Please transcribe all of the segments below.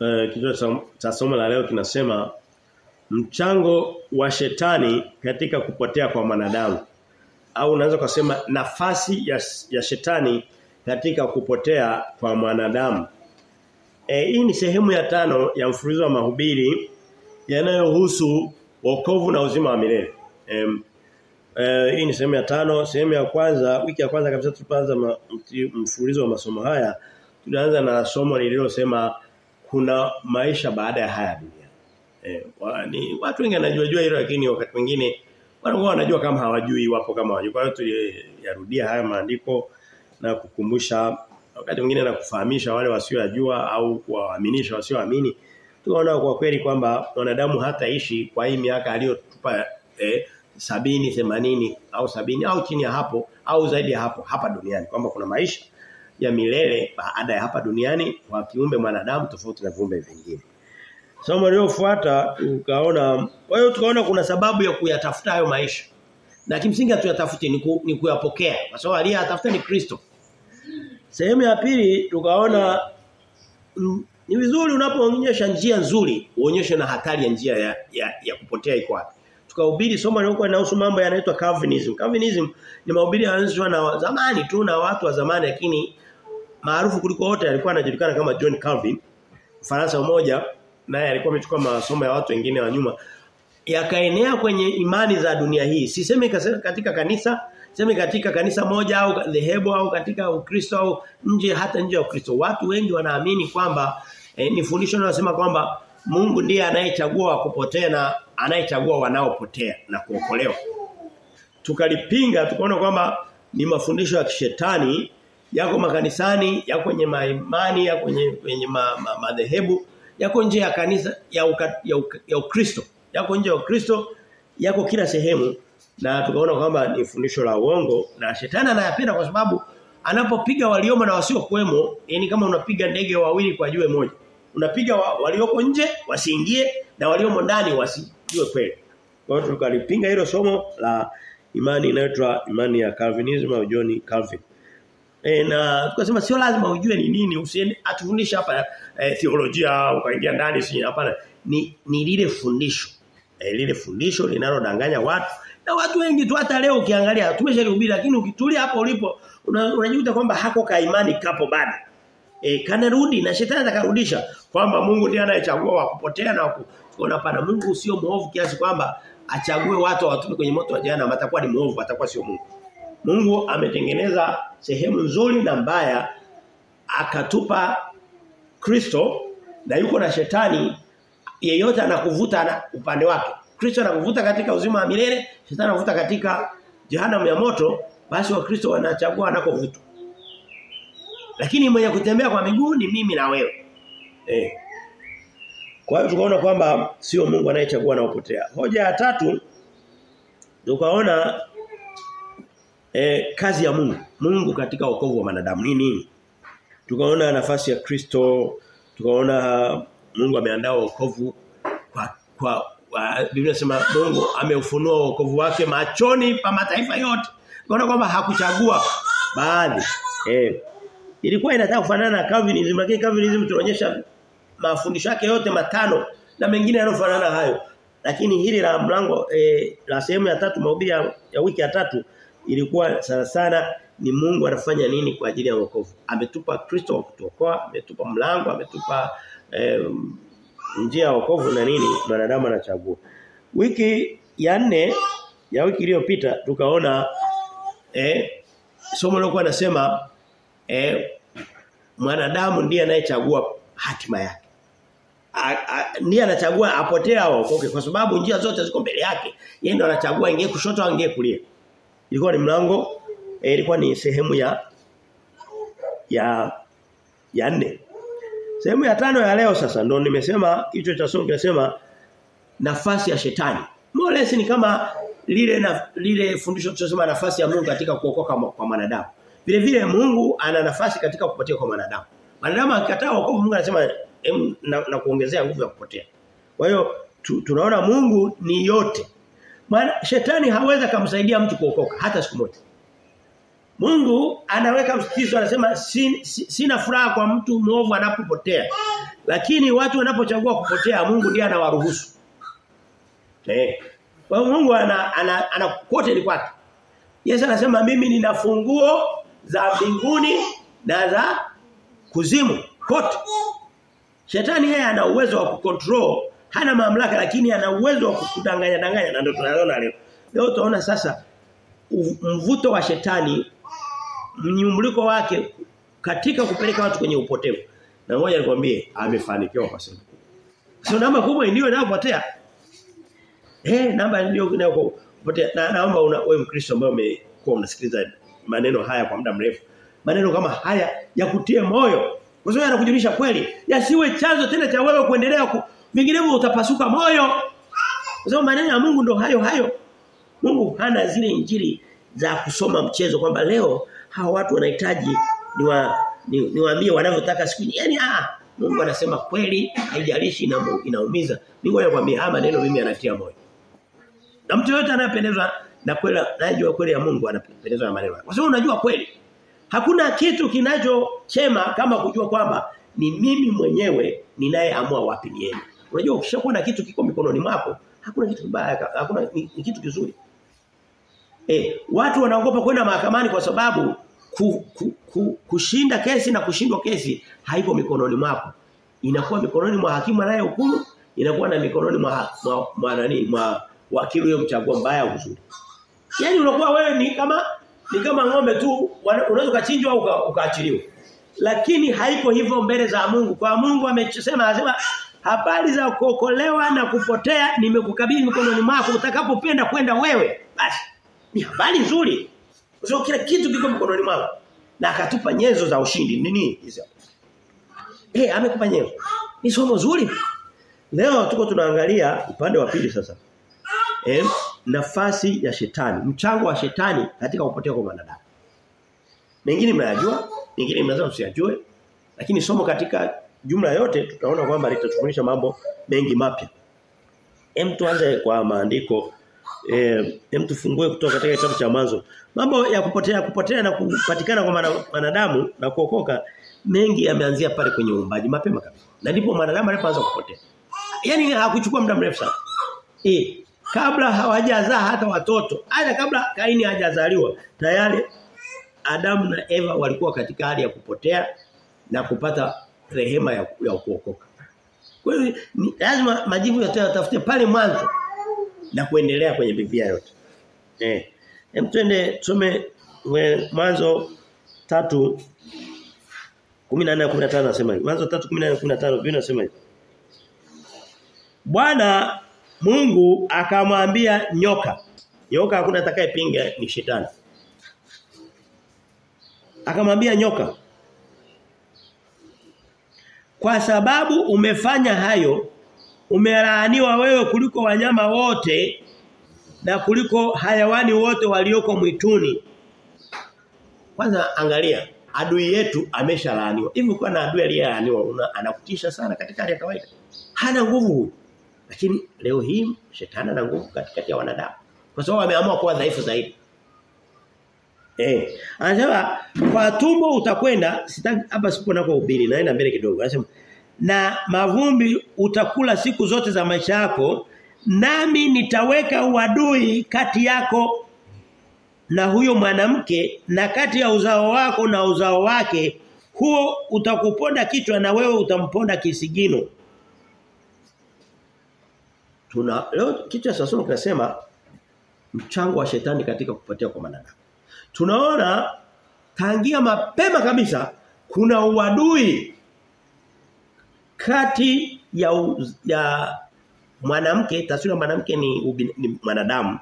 uh, kichwa cha somo la leo kinasema mchango wa shetani katika kupotea kwa mwanadamu au unaweza kusema nafasi ya, ya shetani katika kupotea kwa mwanadamu. E, hii ni sehemu ya tano ya mfululizo wa mahubiri yanayohusu wokovu na uzima wa milele. E, e, hii ni sehemu ya tano, sehemu ya kwanza, wiki ya kwanza kabisa tulipoanza mfululizo wa masomo haya, tulianza na somo lililosema kuna maisha baada ya haya dunia. Eh, ni, watu wengi wanajua jua hilo lakini wakati mwingine wanakuwa wanajua kama hawajui wapo kama hawajui. Kwa hiyo tuliyarudia haya maandiko na kukumbusha wakati mwingine na kufahamisha wale wasiojua au kuwaaminisha wasioamini. Tunaona kwa kweli kwamba wanadamu hataishi kwa hii miaka aliyotupa eh, sabini, themanini au sabini au chini ya hapo au zaidi ya hapo hapa duniani kwamba kuna maisha ya milele baada ya hapa duniani kwa kiumbe mwanadamu tofauti na viumbe vingine. Somo lililofuata tukaona kwa hiyo tukaona kuna sababu ya kuyatafuta hayo maisha. Na kimsingi hatuyatafuti ni, ku, ni kuyapokea. Kwa sababu aliyatafuta ni Kristo. Sehemu ya pili tukaona mm, ni vizuri unapoonyesha njia nzuri uonyeshe na hatari ya njia ya, ya, ya kupotea iko wapi. Tukahubiri somo lililokuwa linahusu mambo yanaitwa Calvinism. Calvinism ni mahubiri yanaanzishwa na zamani tu na watu wa zamani lakini maarufu kuliko wote alikuwa anajulikana kama John Calvin. Faransa mmoja naye alikuwa amechukua masomo ya watu wengine wa nyuma yakaenea kwenye imani za dunia hii. Sisemi katika kanisa, sisemi katika kanisa moja au dhehebu au katika Ukristo au nje hata nje ya Ukristo. Watu wengi wanaamini kwamba eh, ni fundisho linalosema kwamba Mungu ndiye anayechagua kupotea na anayechagua wanaopotea na kuokolewa. Tukalipinga tukaona kwamba ni mafundisho ya kishetani yako makanisani, yako kwenye maimani, yako kwenye kwenye madhehebu ma, yako nje ya kanisa ya uka, ya, uka, ya Ukristo. Yako nje ya Ukristo yako kila sehemu. Na tukaona kwamba ni fundisho la uongo na shetani anayapenda kwa sababu anapopiga walioma na wasio kuemo yani kama unapiga ndege wawili kwa jiwe moja unapiga wa, walioko nje wasiingie na waliomo ndani wasijue kweli. Kwa hiyo tukalipinga hilo somo la imani inayoitwa imani ya Calvinism au John Calvin E, na tukasema sio lazima ujue ni nini usiende atufundishe hapa e, theolojia ukaingia ndani si hapana. Ni ni lile fundisho. E, lile fundisho linalodanganya watu. Na watu wengi tu hata leo ukiangalia tumeshalihubiri lakini ukitulia hapo ulipo unajikuta una kwamba hako ka imani kapo bado. E, kanarudi na shetani atakarudisha kwamba Mungu ndiye anayechagua wa kupotea na kuona pana Mungu sio muovu kiasi kwamba achague watu watume kwenye moto wa jana atakuwa ni muovu atakuwa sio Mungu Mungu ametengeneza sehemu nzuri na mbaya akatupa Kristo na yuko na shetani yeyote anakuvuta na upande wake. Kristo anakuvuta katika uzima wa milele, shetani anakuvuta katika jehanamu ya moto, basi wa Kristo wanachagua anakovutwa. Lakini mwenye kutembea kwa miguu ni mimi na wewe. Eh. Kwa hiyo tukaona kwamba sio Mungu anayechagua na upotea. Hoja ya tatu tukaona e, kazi ya Mungu. Mungu katika wokovu wa wanadamu ni nini? Tukaona nafasi ya Kristo, tukaona Mungu ameandaa wokovu kwa kwa Biblia inasema Mungu ameufunua wokovu wake machoni pa mataifa yote. Tukaona kwamba hakuchagua baadhi. Eh. Ilikuwa inataka kufanana na Calvinism lakini Calvinism tunaonyesha mafundisho yake yote matano na mengine yanofanana hayo. Lakini hili la mlango e, la sehemu ya tatu mahubiri ya, ya wiki ya tatu ilikuwa sana sana ni Mungu anafanya nini kwa ajili ya wokovu. Ametupa Kristo wa kutuokoa, ametupa mlango, ametupa eh, njia ya wokovu na nini wanadamu anachagua. Wiki ya nne ya wiki iliyopita tukaona eh somo lilikuwa nasema eh mwanadamu ndiye anayechagua hatima yake. Ndiye anachagua apotee au aokoke kwa sababu njia zote ziko mbele yake. Yeye ndo anachagua ingie kushoto au ingie kulia ilikuwa ni mlango eh, ilikuwa ni sehemu ya ya ya nne. Sehemu ya tano ya leo sasa ndio nimesema kichwa cha somo kinasema nafasi ya shetani. Moresi ni kama lile na, lile fundisho tunasema nafasi ya Mungu katika kuokoka kwa mwanadamu. Vile vile Mungu ana nafasi katika kupotea kwa mwanadamu. Mwanadamu akikataa wokovu Mungu anasema na, na kuongezea nguvu ya kupotea. Kwa hiyo tu, tunaona Mungu ni yote maana shetani hawezi kumsaidia mtu kuokoka hata siku moja. Mungu anaweka msitizo anasema sin, sina furaha kwa mtu mwovu anapopotea. Lakini watu wanapochagua kupotea Mungu ndiye anawaruhusu. Eh. Kwa Mungu ana ana, ana kote ni kwake. Yesu anasema mimi nina funguo za mbinguni na za kuzimu kote. Shetani yeye ana uwezo wa kucontrol, hana mamlaka lakini ana uwezo wa kukudanganya danganya na ndio tunaona leo. Leo utaona sasa mvuto wa shetani mnyumbuliko wake katika kupeleka watu kwenye upotevu. Na ngoja nikwambie amefanikiwa kwa sababu. Sio namba kubwa ndio inayopotea. Eh namba ndio inayopotea. Na naomba una wewe Mkristo ambaye umekuwa unasikiliza maneno haya kwa muda mrefu. Maneno kama haya ya kutie moyo. Kwa sababu yanakujulisha kweli. Yasiwe chanzo tena cha wewe kuendelea ku... vinginevyo utapasuka moyo. Kwa sababu maneno ya Mungu ndo hayo hayo. Mungu hana zile injili za kusoma mchezo kwamba leo hawa watu wanahitaji niwa niwaambie wanavyotaka siku yani ah Mungu anasema kweli haijalishi ina, inaumiza. Mungu anakuambia haya maneno mimi anatia moyo. Na mtu yote anayependezwa na kweli najua kweli ya Mungu anapendezwa na maneno kwa sababu unajua kweli hakuna kitu kinachochema kama kujua kwamba ni mimi mwenyewe ninayeamua wapi niende unajua ukishakuwa na kitu kiko mikononi mwako hakuna kitu kibaya hakuna ni, ni kitu kizuri Eh, watu wanaogopa kwenda mahakamani kwa sababu ku, ku, ku, kushinda kesi na kushindwa kesi haipo mikononi mwako. Inakuwa mikononi mwa hakimu anayehukumu, inakuwa na mikononi mwa mwa, mwa nani mwa wakili huyo mchagua mbaya au mzuri. Yaani unakuwa wewe ni kama ni kama ng'ombe tu unaweza ukachinjwa au ukaachiliwa. Lakini haiko hivyo mbele za Mungu. Kwa Mungu amesema anasema habari za kuokolewa na kupotea nimekukabidhi mikononi mwako utakapopenda kwenda wewe. Basi ni habari nzuri. Sababu kila kitu kiko mkononi mwako. Na akatupa nyenzo za ushindi. Nini hizo? Eh, hey, amekupa nyenzo. Ni somo zuri. Leo tuko tunaangalia upande wa pili sasa. Eh, nafasi ya shetani, mchango wa shetani katika kupotea kwa wanadamu. Mengine mnayajua, mengine mnaweza usiyajue lakini somo katika jumla yote tutaona kwamba litatufundisha mambo mengi mapya. Hem tuanze kwa maandiko eh hem tufungue kutoka katika kitabu cha mwanzo. Mambo ya kupotea kupotea na kupatikana kwa wanadamu na kuokoka mengi yameanzia pale kwenye uumbaji mapema kabisa. Na ndipo mwanadamu alipoanza kupotea. Yaani hakuchukua muda mrefu sana. Eh kabla hawajazaa hata watoto, hata kabla Kaini hajazaliwa, tayari Adamu na Eva walikuwa katika hali ya kupotea na kupata rehema ya, ya kuokoka. Kwa hiyo lazima majibu yote yatafute pale mwanzo na kuendelea kwenye Biblia yote. Eh. Hem twende tusome mwanzo 3 14 15 nasema hivi. Mwanzo 3 14 15 Biblia inasema hivi. Bwana Mungu akamwambia nyoka. Nyoka hakuna atakayepinga ni shetani. Akamwambia nyoka. Kwa sababu umefanya hayo umelaaniwa wewe kuliko wanyama wote na kuliko hayawani wote walioko mwituni. Kwanza angalia adui yetu ameshalaaniwa. Hivi kwa na adui aliyelaaniwa anakutisha sana katika hali ya kawaida. Hana nguvu. Lakini leo hii shetani ana nguvu katikati ya wanadamu. Kwa sababu ameamua kuwa dhaifu zaidi. Eh, anasema kwa tumbo utakwenda sitaki hapa sipo nako ubiri naenda mbele kidogo. Anasema na mavumbi utakula siku zote za maisha yako nami nitaweka uadui kati yako na huyo mwanamke na kati ya uzao wako na uzao wake huo utakuponda kichwa na wewe utamponda kisigino tuna leo kichwa cha somo kinasema mchango wa shetani katika kupotea kwa wanadamu tunaona tangia mapema kabisa kuna uadui kati ya ya mwanamke taswira mwanamke ni, ni mwanadamu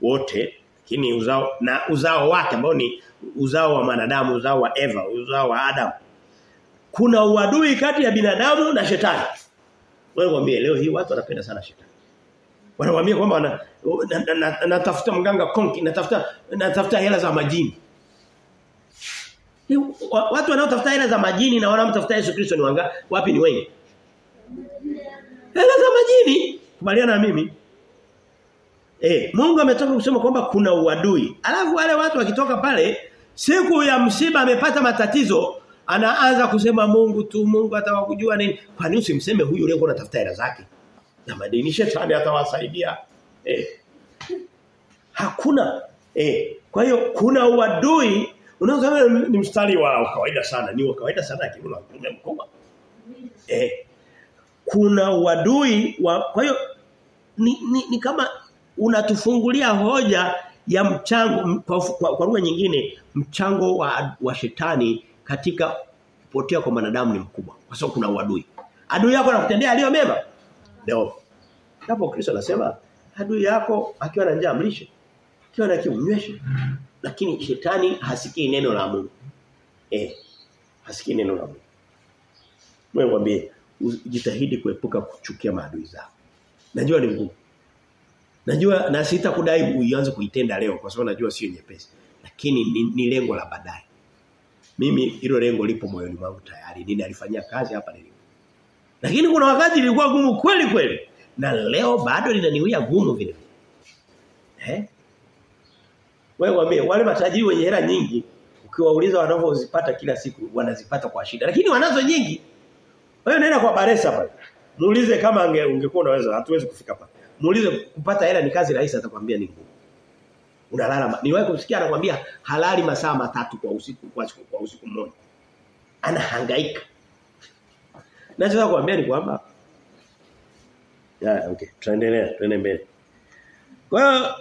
wote lakini uzao na uzao wake ambao ni uzao wa mwanadamu uzao wa Eva uzao wa Adam. Kuna uadui kati ya binadamu na shetani. Wewe mwambie leo hii watu wanapenda sana shetani wanawaambia kwamba natafuta na, na, mganga konki natafuta natafuta hela za majini. Watu wanaotafuta hela za majini na wanaomtafuta Yesu Kristo ni wanga wapi ni wengi? Hela za majini! Kubaliana na mimi. Eh Mungu ametoka kusema kwamba kuna uadui. Alafu wale watu wakitoka pale siku ya msiba amepata matatizo anaanza kusema Mungu tu Mungu atawakujua nini. Kwa nini usimseme huyu leo unatafuta hela zake na madini shetani atawasaidia. Eh. Hakuna. Eh. Kwa hiyo kuna uadui. Unaosema ni mstari wa kawaida sana. Ni wa kawaida sana lakini mkubwa. Eh. Kuna uadui wa kwa hiyo ni, ni, ni kama unatufungulia hoja ya mchango kwa, kwa, kwa lugha nyingine mchango wa, wa shetani katika kupotea kwa mwanadamu ni mkubwa. Kwa sababu kuna uadui. Adui yako anakutendea aliyo mema leo hapo Kristo anasema adui yako akiwa na njaa mlishe akiwa na kiu mnyweshe lakini shetani hasikii neno la Mungu eh hasikii neno la Mungu Mwe mwambie jitahidi kuepuka kuchukia maadui zako najua ni ngumu Najua na sitakudai uianze kuitenda leo kwa sababu najua sio nyepesi. Lakini ni, ni lengo la baadaye. Mimi hilo lengo lipo moyoni mwangu tayari. Ninalifanyia kazi hapa nilipo. Lakini kuna wakati ilikuwa gumu kweli kweli. Na leo bado linaniwia gumu vile. Eh? Wewe wame wale matajiri wenye hela nyingi ukiwauliza wanavyozipata kila siku wanazipata kwa shida. Lakini wanazo nyingi. Wewe nenda kwa Baresa pale. Muulize kama ungekuwa unaweza hatuwezi kufika pale. Muulize kupata hela ni kazi rahisi atakwambia ni ngumu. Unalala. Niwahi kumsikia anakuambia halali masaa matatu kwa usiku kwa usiku, kwa usiku mmoja. Anahangaika. Nachoweza kuambia ni kwamba ya okay, tuendelee, tuende mbele. Kwa hiyo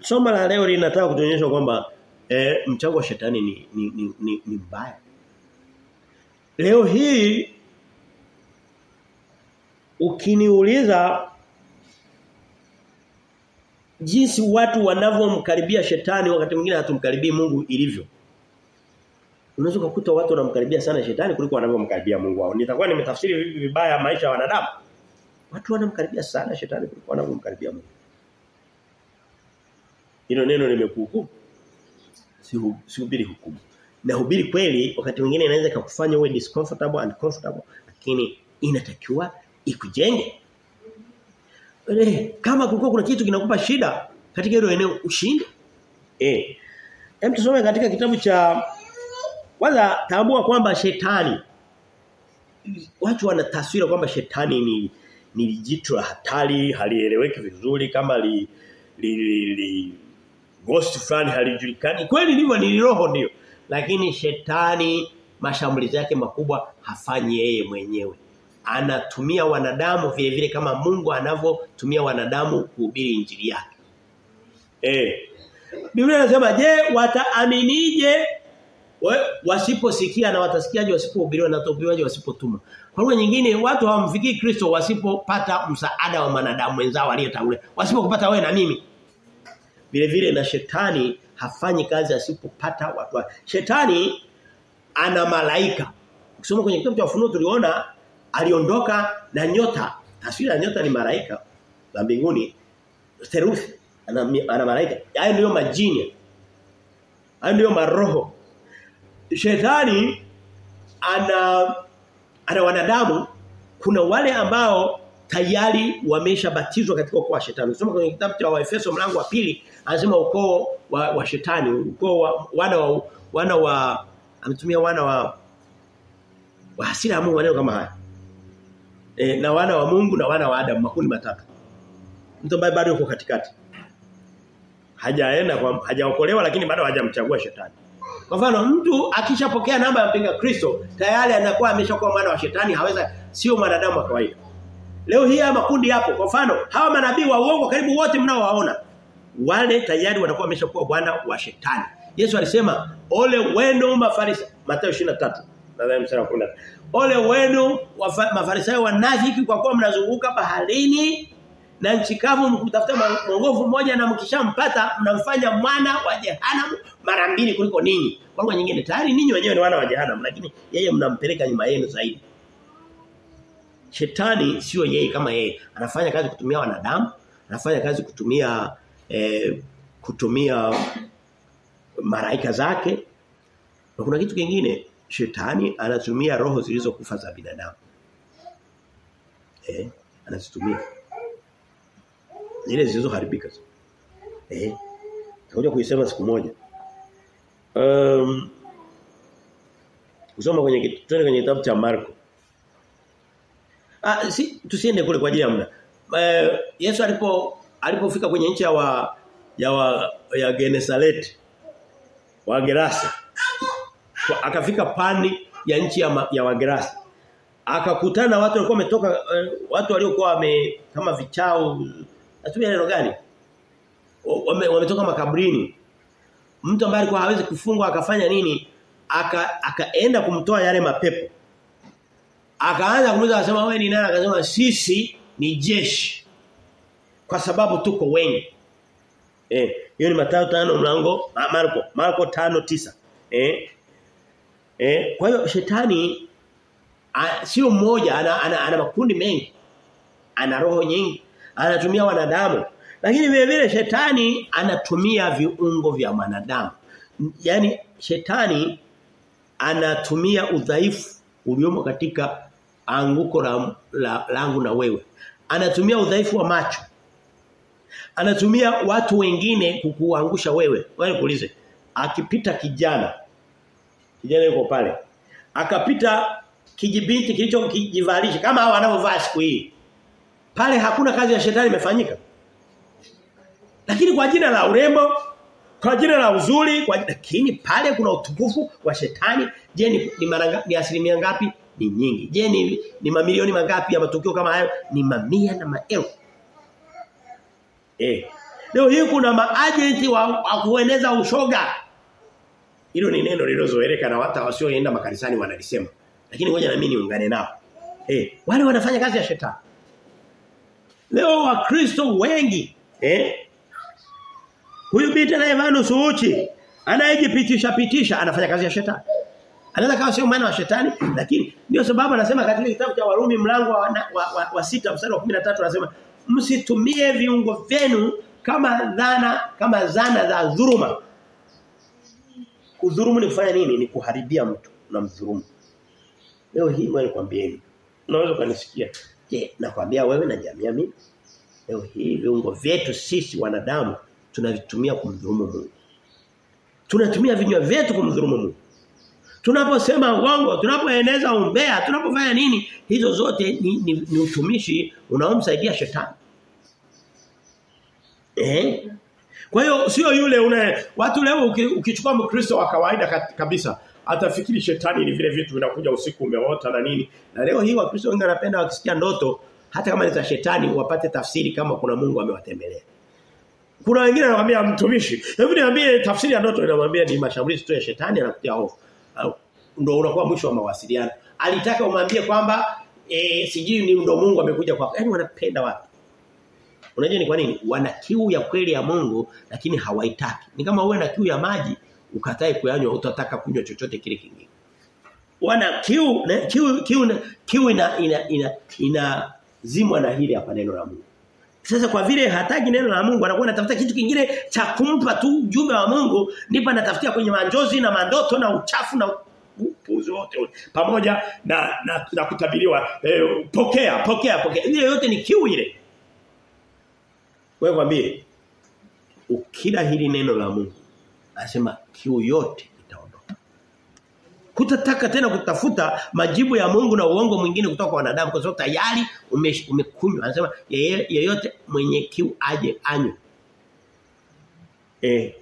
somo la leo linataka kutuonyesha kwamba eh, mchango wa shetani ni ni, ni, ni, ni mbaya. Leo hii ukiniuliza jinsi watu wanavyomkaribia shetani wakati mwingine hatumkaribii Mungu ilivyo. Unaweza kukuta watu wanamkaribia sana shetani kuliko wanavyomkaribia Mungu wao. Nitakuwa nimetafsiri vibaya maisha ya wanadamu. Watu wanamkaribia sana shetani kuliko wanavyomkaribia Mungu. Hilo neno limekuhukumu. Sihubiri hukumu. Na hubiri kweli wakati mwingine inaweza kukufanya uwe discomfortable and comfortable lakini inatakiwa ikujenge. Eh, kama kulikuwa kuna kitu kinakupa shida katika hilo eneo ushinde. Eh. Hem tusome katika kitabu cha kwanza tambua kwamba shetani watu wana taswira kwamba shetani ni ni jitu la hatari halieleweki vizuri kama li, li, li, li ghost fulani halijulikani kweli ndivyo ni roho ndio lakini shetani mashambulizi yake makubwa hafanyi yeye mwenyewe anatumia wanadamu vile vile kama Mungu anavyotumia wanadamu kuhubiri injili yake. Eh. Biblia inasema je, wataaminije wasiposikia na watasikiaje wasipohubiriwa na watahubiriwaje wasipotuma. Kwa lugha nyingine watu hawamfikii Kristo wasipopata msaada wa wanadamu wenzao aliyetangulia. Wasipokupata wewe na mimi. Vile vile na shetani hafanyi kazi asipopata watu. Shetani ana malaika. Ukisoma kwenye kitabu cha Ufunuo tuliona aliondoka na nyota. Taswira ya nyota ni malaika wa mbinguni. Theruthi ana, ana malaika. Hayo ndio majini. Hayo ndio maroho. Shetani ana ana wanadamu kuna wale ambao tayari wameshabatizwa katika ukoo wa shetani. Unasoma kwenye kitabu cha Waefeso mlango wa pili anasema ukoo wa, wa shetani, ukoo wa wana wa wana wa ametumia wana wa wa hasira Mungu maneno kama haya. E, na wana wa Mungu na wana wa Adam makundi matatu. Mtu ambaye bado yuko katikati. Hajaenda kwa hajaokolewa lakini bado hajamchagua shetani. Kwa mfano mtu akishapokea namba ya mpinga Kristo tayari anakuwa ameshakuwa mwana wa shetani haweza sio mwanadamu wa kawaida. Leo hii haya makundi yapo. Kwa mfano hawa manabii wa uongo karibu wote mnaowaona wale tayari wanakuwa ameshakuwa bwana wa shetani. Yesu alisema ole wenu mafarisayo Mathayo 23 nadhani mstari wa 10. Ole wenu mafarisayo wanafiki kwa kuwa mnazunguka baharini na nchi kavu mkutafuta mwongofu mmoja na mkishampata mnamfanya mwana wa jehanamu mara mbili kuliko ninyi. Kwa lugha nyingine tayari ninyi wenyewe ni wana wa jehanamu lakini yeye mnampeleka nyuma yenu zaidi. Shetani sio yeye kama yeye. Anafanya kazi kutumia wanadamu, anafanya kazi kutumia eh, kutumia maraika zake. Na kuna kitu kingine shetani anatumia roho zilizokufa za binadamu. Eh, anazitumia. Zile zilizoharibika. Eh. Takuja kuisema siku moja. Um, Kusoma kwenye twende kwenye kitabu cha Marko. Ah si tusiende kule kwa ajili ya muda. Eh, Yesu alipo alipofika kwenye nchi ya wa ya wa, ya Genesaret wa Gerasa akafika pande ya nchi ya, ya Wagerasa akakutana watu walikuwa wametoka uh, watu waliokuwa wame kama vichao natumia neno gani? Wametoka wame, wametoka makaburini. Mtu ambaye alikuwa hawezi kufungwa akafanya nini? Aka akaenda kumtoa yale mapepo. Akaanza kumuuliza akasema wewe ni nani? Akasema sisi ni jeshi. Kwa sababu tuko wengi. Eh hiyo ni Mathayo 5 mlango Marko Marko 5:9 eh eh kwa hiyo shetani sio mmoja ana, ana, ana makundi mengi. Ana roho nyingi anatumia wanadamu. Lakini vile vile shetani anatumia viungo vya wanadamu yani shetani anatumia udhaifu uliomo katika anguko la, la langu na wewe. Anatumia udhaifu wa macho. Anatumia watu wengine kukuangusha wewe. Wewe kuulize akipita kijana kijana yuko pale akapita kijibinti kilicho kijivalisha kama hao wanaovaa siku hii pale hakuna kazi ya shetani imefanyika. Lakini kwa jina la urembo kwa jina la uzuri kwa lakini pale kuna utukufu wa shetani. Je ni ni, maranga, ni asilimia ngapi? Ni nyingi. Je ni, ni mamilioni mangapi ya matukio kama hayo? Ni mamia na maelfu. Eh leo hii kuna maagenti wa, wa kueneza ushoga. Hilo ni neno lilozoeleka na hata wasioenda makanisani wanalisema. Lakini ngoja na mimi niungane nao. Eh wale wanafanya kazi ya shetani leo wakristo wengi eh? Huyu binti anayevaa nusu uchi anayejipitisha pitisha anafanya kazi ya shetani. Anaweza kawa sio mwana wa shetani lakini ndio sababu anasema katika kitabu cha Warumi mlango wa, wa, wa, wa sita mstari wa 13 anasema msitumie viungo vyenu kama dhana kama zana za dhuruma. Kudhulumu ni kufanya nini? Ni kuharibia mtu na mdhurumu leo hii wewe nikwambieni unaweza kanisikia je nakwambia wewe na jamii mimi leo hii viungo vyetu sisi wanadamu tunavitumia kumdhulumu Mungu. Tunatumia vinywa vyetu kumdhulumu Mungu. Tunaposema uongo tunapoeneza umbea tunapofanya nini hizo zote ni, ni, ni utumishi unaomsaidia shetani. Eh? Kwa hiyo sio yule una watu leo ukichukua mkristo wa kawaida kabisa atafikiri shetani ni vile vitu vinakuja usiku umeota na nini. Na leo hii wakristo wengi wanapenda wakisikia ndoto hata kama ni za shetani wapate tafsiri kama kuna Mungu amewatembelea. Kuna wengine anakuambia mtumishi hebu niambie tafsiri ya ndoto. Inamwambia ni mashambulizi tu ya shetani anakutia hofu ndio unakuwa mwisho wa mawasiliano. Alitaka umwambie kwamba e, sijui ni ndo Mungu amekuja kwako. Yani wanapenda watu. Unajua ni kwa nini? Wana kiu ya kweli ya Mungu lakini hawaitaki. Ni kama uwe na kiu ya maji ukatae kuyanywa utataka kunywa chochote kile kingine. Wana kiu na kiu kiu kiu ina ina ina, ina zimwa na hili hapa neno la Mungu. Sasa kwa vile hataki neno la Mungu anakuwa anatafuta kitu kingine cha kumpa tu ujumbe wa Mungu ndipo anatafutia kwenye manjozi na mandoto na uchafu na upuzi wote pamoja na na, na kutabiriwa eh, pokea pokea pokea ile yote ni kiu ile wewe kwambie ukila hili neno la Mungu anasema kiu yote itaondoka. Kutataka tena kutafuta majibu ya Mungu na uongo mwingine kutoka kwa wanadamu kwa sababu tayari umekunywa. Anasema yeyote mwenye kiu aje anywe. Eh.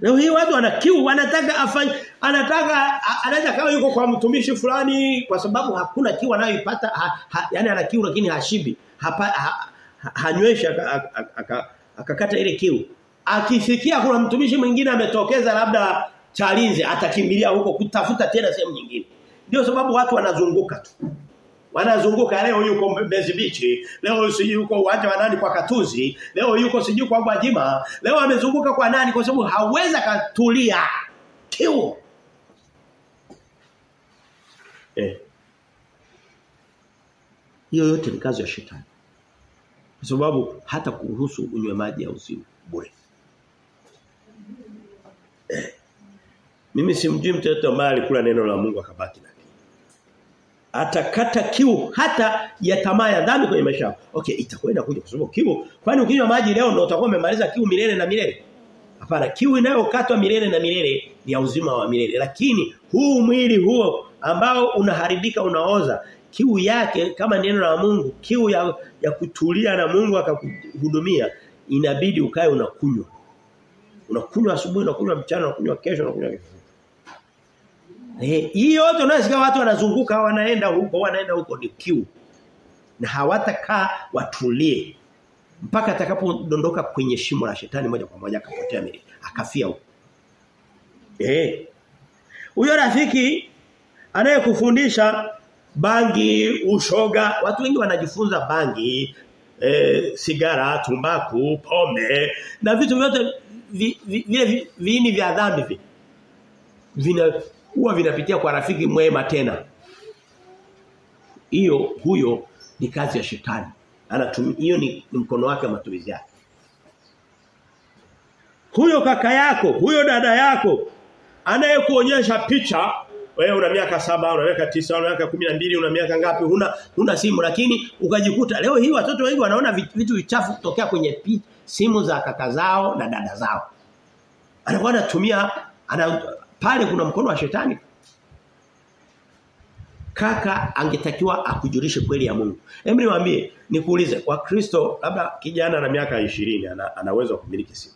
Leo hii watu wana kiu wanataka afanye anataka anaweza kama yuko kwa mtumishi fulani kwa sababu hakuna kiu anayoipata ha, ha, yani ana kiu lakini hashibi. Hapa ha, hanywesha akakata aka, aka ile kiu. Akisikia kuna mtumishi mwingine ametokeza labda Chalinze atakimbilia huko kutafuta tena sehemu nyingine. Ndio sababu watu wanazunguka tu. Wanazunguka leo yuko Mbezi Beach, leo siji yuko uwanja wa nani kwa Katuzi, leo yuko siji kwa Gwajima, leo amezunguka kwa nani kwa sababu hawezi katulia. Kiu. Eh. Hiyo yote ni kazi ya shetani kwa sababu hata kuruhusu unywe maji ya uzima bure. Eh. Mimi simjui mtoto ambaye alikula neno la Mungu akabaki na. Atakata kiu hata ya tamaa ya dhambi kwenye maisha yako. Okay, itakwenda kuja kwa sababu kiu. Kwani ukinywa maji leo ndio utakuwa umemaliza kiu milele na milele? Hapana, kiu inayokatwa milele na milele ni ya uzima wa milele. Lakini huu mwili huo ambao unaharibika unaoza, kiu yake kama neno la Mungu, kiu ya, ya kutulia na Mungu akakuhudumia, inabidi ukae unakunywa. Unakunywa asubuhi, unakunywa mchana, unakunywa kesho, unakunywa kesho. Eh, hiyo yote unasikia watu wanazunguka wanaenda huko, wanaenda huko ni kiu. Na hawatakaa watulie mpaka atakapodondoka kwenye shimo la shetani moja kwa moja akapotea milele akafia huko eh huyo rafiki anayekufundisha bangi ushoga watu wengi wanajifunza bangi e, sigara tumbaku pombe na vitu vyote vile vi, vi, vi, viini vya dhambi vi. vina huwa vinapitia kwa rafiki mwema tena. Hiyo huyo ni kazi ya shetani. Anatumia hiyo ni, mkono wake matumizi yake. Huyo kaka yako huyo dada yako anayekuonyesha picha wewe una miaka saba una miaka tisa una miaka kumi na mbili una miaka ngapi huna huna simu lakini ukajikuta leo hii watoto wengi wanaona vitu vichafu kutokea kwenye pi, simu za kaka zao na dada zao anakuwa anatumia ana, pale kuna mkono wa shetani kaka angetakiwa akujulishe kweli ya Mungu. Hebu niwaambie, nikuulize, kwa Kristo labda kijana na miaka 20 ana, ana uwezo wa kumiliki simu.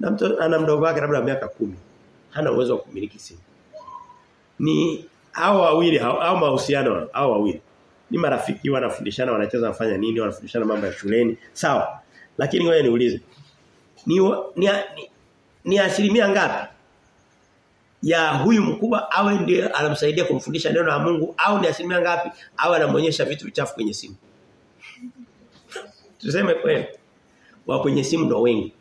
Na mtu ana mdogo wake labda miaka kumi hana uwezo wa kumiliki simu. Ni hao wawili hao mahusiano hao wawili. Ni marafiki wanafundishana wanacheza wanafanya nini wanafundishana mambo ya shuleni. Sawa. Lakini ngoja niulize. Ni ni, ni, ni asilimia ngapi ya huyu mkubwa awe ndiye anamsaidia kumfundisha neno la Mungu au ni asilimia ngapi awe anamuonyesha vitu vichafu kwenye simu. Tuseme kweli. Wa kwenye simu ndo wengi.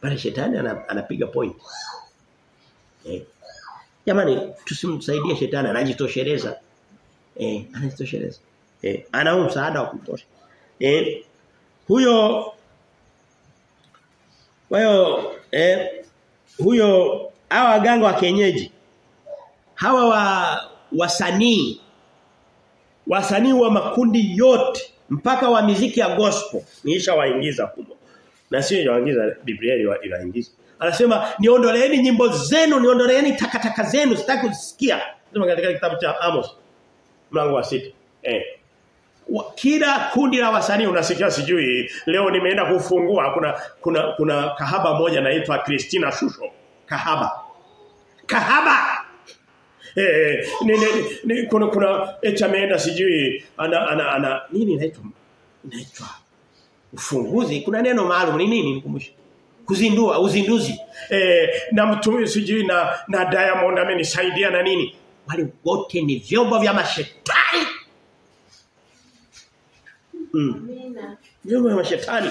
Pale shetani anapiga point. Eh. Jamani tusimsaidie shetani anajitosheleza. Eh, anajitosheleza. Eh, anao msaada wa kutosha. Eh, huyo wao eh huyo hawa waganga wa kienyeji hawa wa wasanii wasanii wa makundi yote mpaka wa miziki ya gospel niishawaingiza huko na sio yaingiza Biblia iliwaingiza. Anasema niondoleeni nyimbo zenu niondoleeni takataka zenu sitaki kusikia sema katika kitabu cha Amos mlango wa sita. Eh kila kundi la wasanii unasikia sijui leo nimeenda kufungua kuna kuna kuna kahaba moja naitwa Christina Shusho. Kahaba. Kahaba! Eh ni, ni, ni, kuna kuna eti ameenda sijui ana ana, ana nini inaitwa inaitwa ufunguzi kuna neno maalum ni nini nikumbushe? Kuzindua uzinduzi. Eh na mtu sijui na na Diamond amenisaidia na nini. Wale wote ni vyombo vya mashetani Mm. Vyombo mashetani.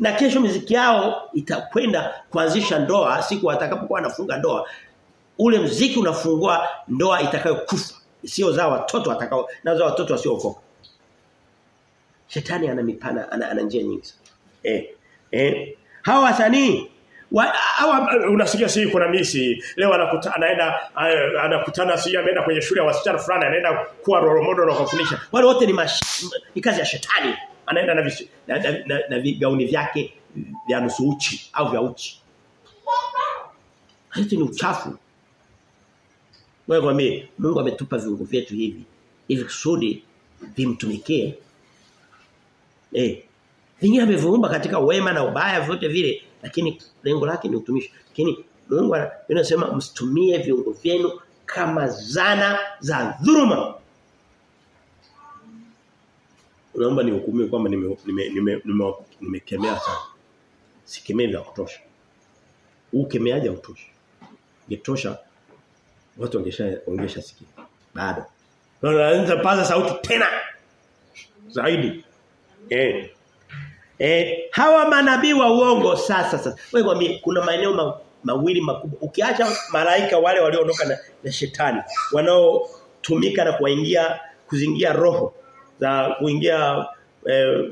Na kesho miziki yao itakwenda kuanzisha ndoa siku atakapokuwa anafunga ndoa. Ule mziki unafungua ndoa itakayokufa. Sio za watoto watakao na za watoto wasiookoka. Shetani ana mipana ana, ana njia nyingi. Eh. Eh. Hawa wasanii unasikia si kuna misi leo anakuta, anaenda anakutana si ameenda kwenye shule ya wasichana fulani anaenda kuwa role model na kufundisha. Wale wote ni mash, ni kazi ya shetani. Anaenda na, visi, na, na, na, na vigauni vyake vya nusu uchi au vya uchi. Hicho ni uchafu. Wewe kwambie Mungu ametupa viungo vyetu hivi ili kusudi vimtumikie. Eh vingine ameviumba katika wema na ubaya vyote vile lakini lengo lake ni utumishi. Lakini Mungu anasema msitumie viungo vyenu kama zana za dhuluma. Unaomba nihukumiwe kwamba nimekemea nime, nime, nime, sana. Sikemei vya kutosha. Ukemeaje utosha. Getosha watu wangesha wangesha sikia. Bado. Unaanza paza sauti tena. Zaidi. Eh. Eh, hawa manabii wa uongo sasa sasa. Wewe kwambie kuna maeneo ma, mawili makubwa. Ukiacha malaika wale walioondoka na, na shetani wanaotumika na kuingia kuzingia roho za kuingia eh,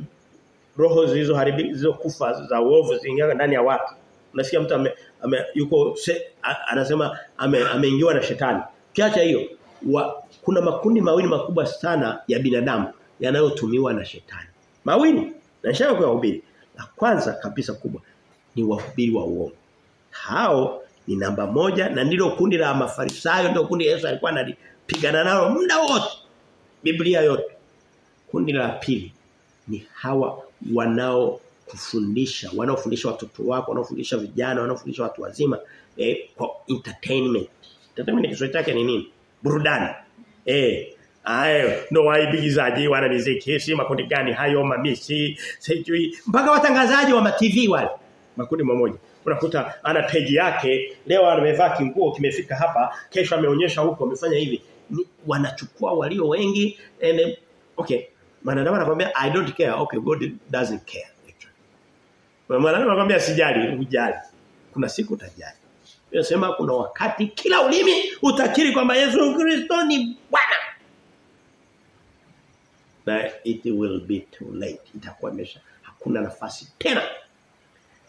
roho zilizoharibika zilizokufa za uovu zingia ndani ya watu. Unasikia mtu ame, ame yuko se, a, anasema ameingiwa ame na shetani. Kiacha hiyo kuna makundi mawili makubwa sana ya binadamu yanayotumiwa na shetani. Mawili na shaka wahubiri La kwanza kabisa kubwa ni wahubiri wa uongo. Hao ni namba moja na ndilo kundi la Mafarisayo ndio kundi Yesu alikuwa analipigana nalo muda wote. Biblia yote. Kundi la pili ni hawa wanao kufundisha, wanaofundisha watoto wako, wanaofundisha vijana, wanaofundisha watu wazima eh, kwa entertainment. Entertainment Kiswahili chake ni nini? Burudani. Eh, Ayo, ndo waibigizaji wana miziki, si makundi gani hayo mamisi, sijui mpaka watangazaji wa TV wale. Makundi mmoja. Unakuta ana page yake, leo amevaa kinguo kimefika hapa, kesho ameonyesha huko amefanya hivi. Ni, wanachukua walio wengi and okay, mwanadamu anakuambia I don't care. Okay, God doesn't care. Mwanadamu anakuambia sijali, hujali. Kuna siku utajali. Nasema kuna wakati kila ulimi utakiri kwamba Yesu Kristo ni Bwana na it will be too late. Itakuwa imesha hakuna nafasi tena.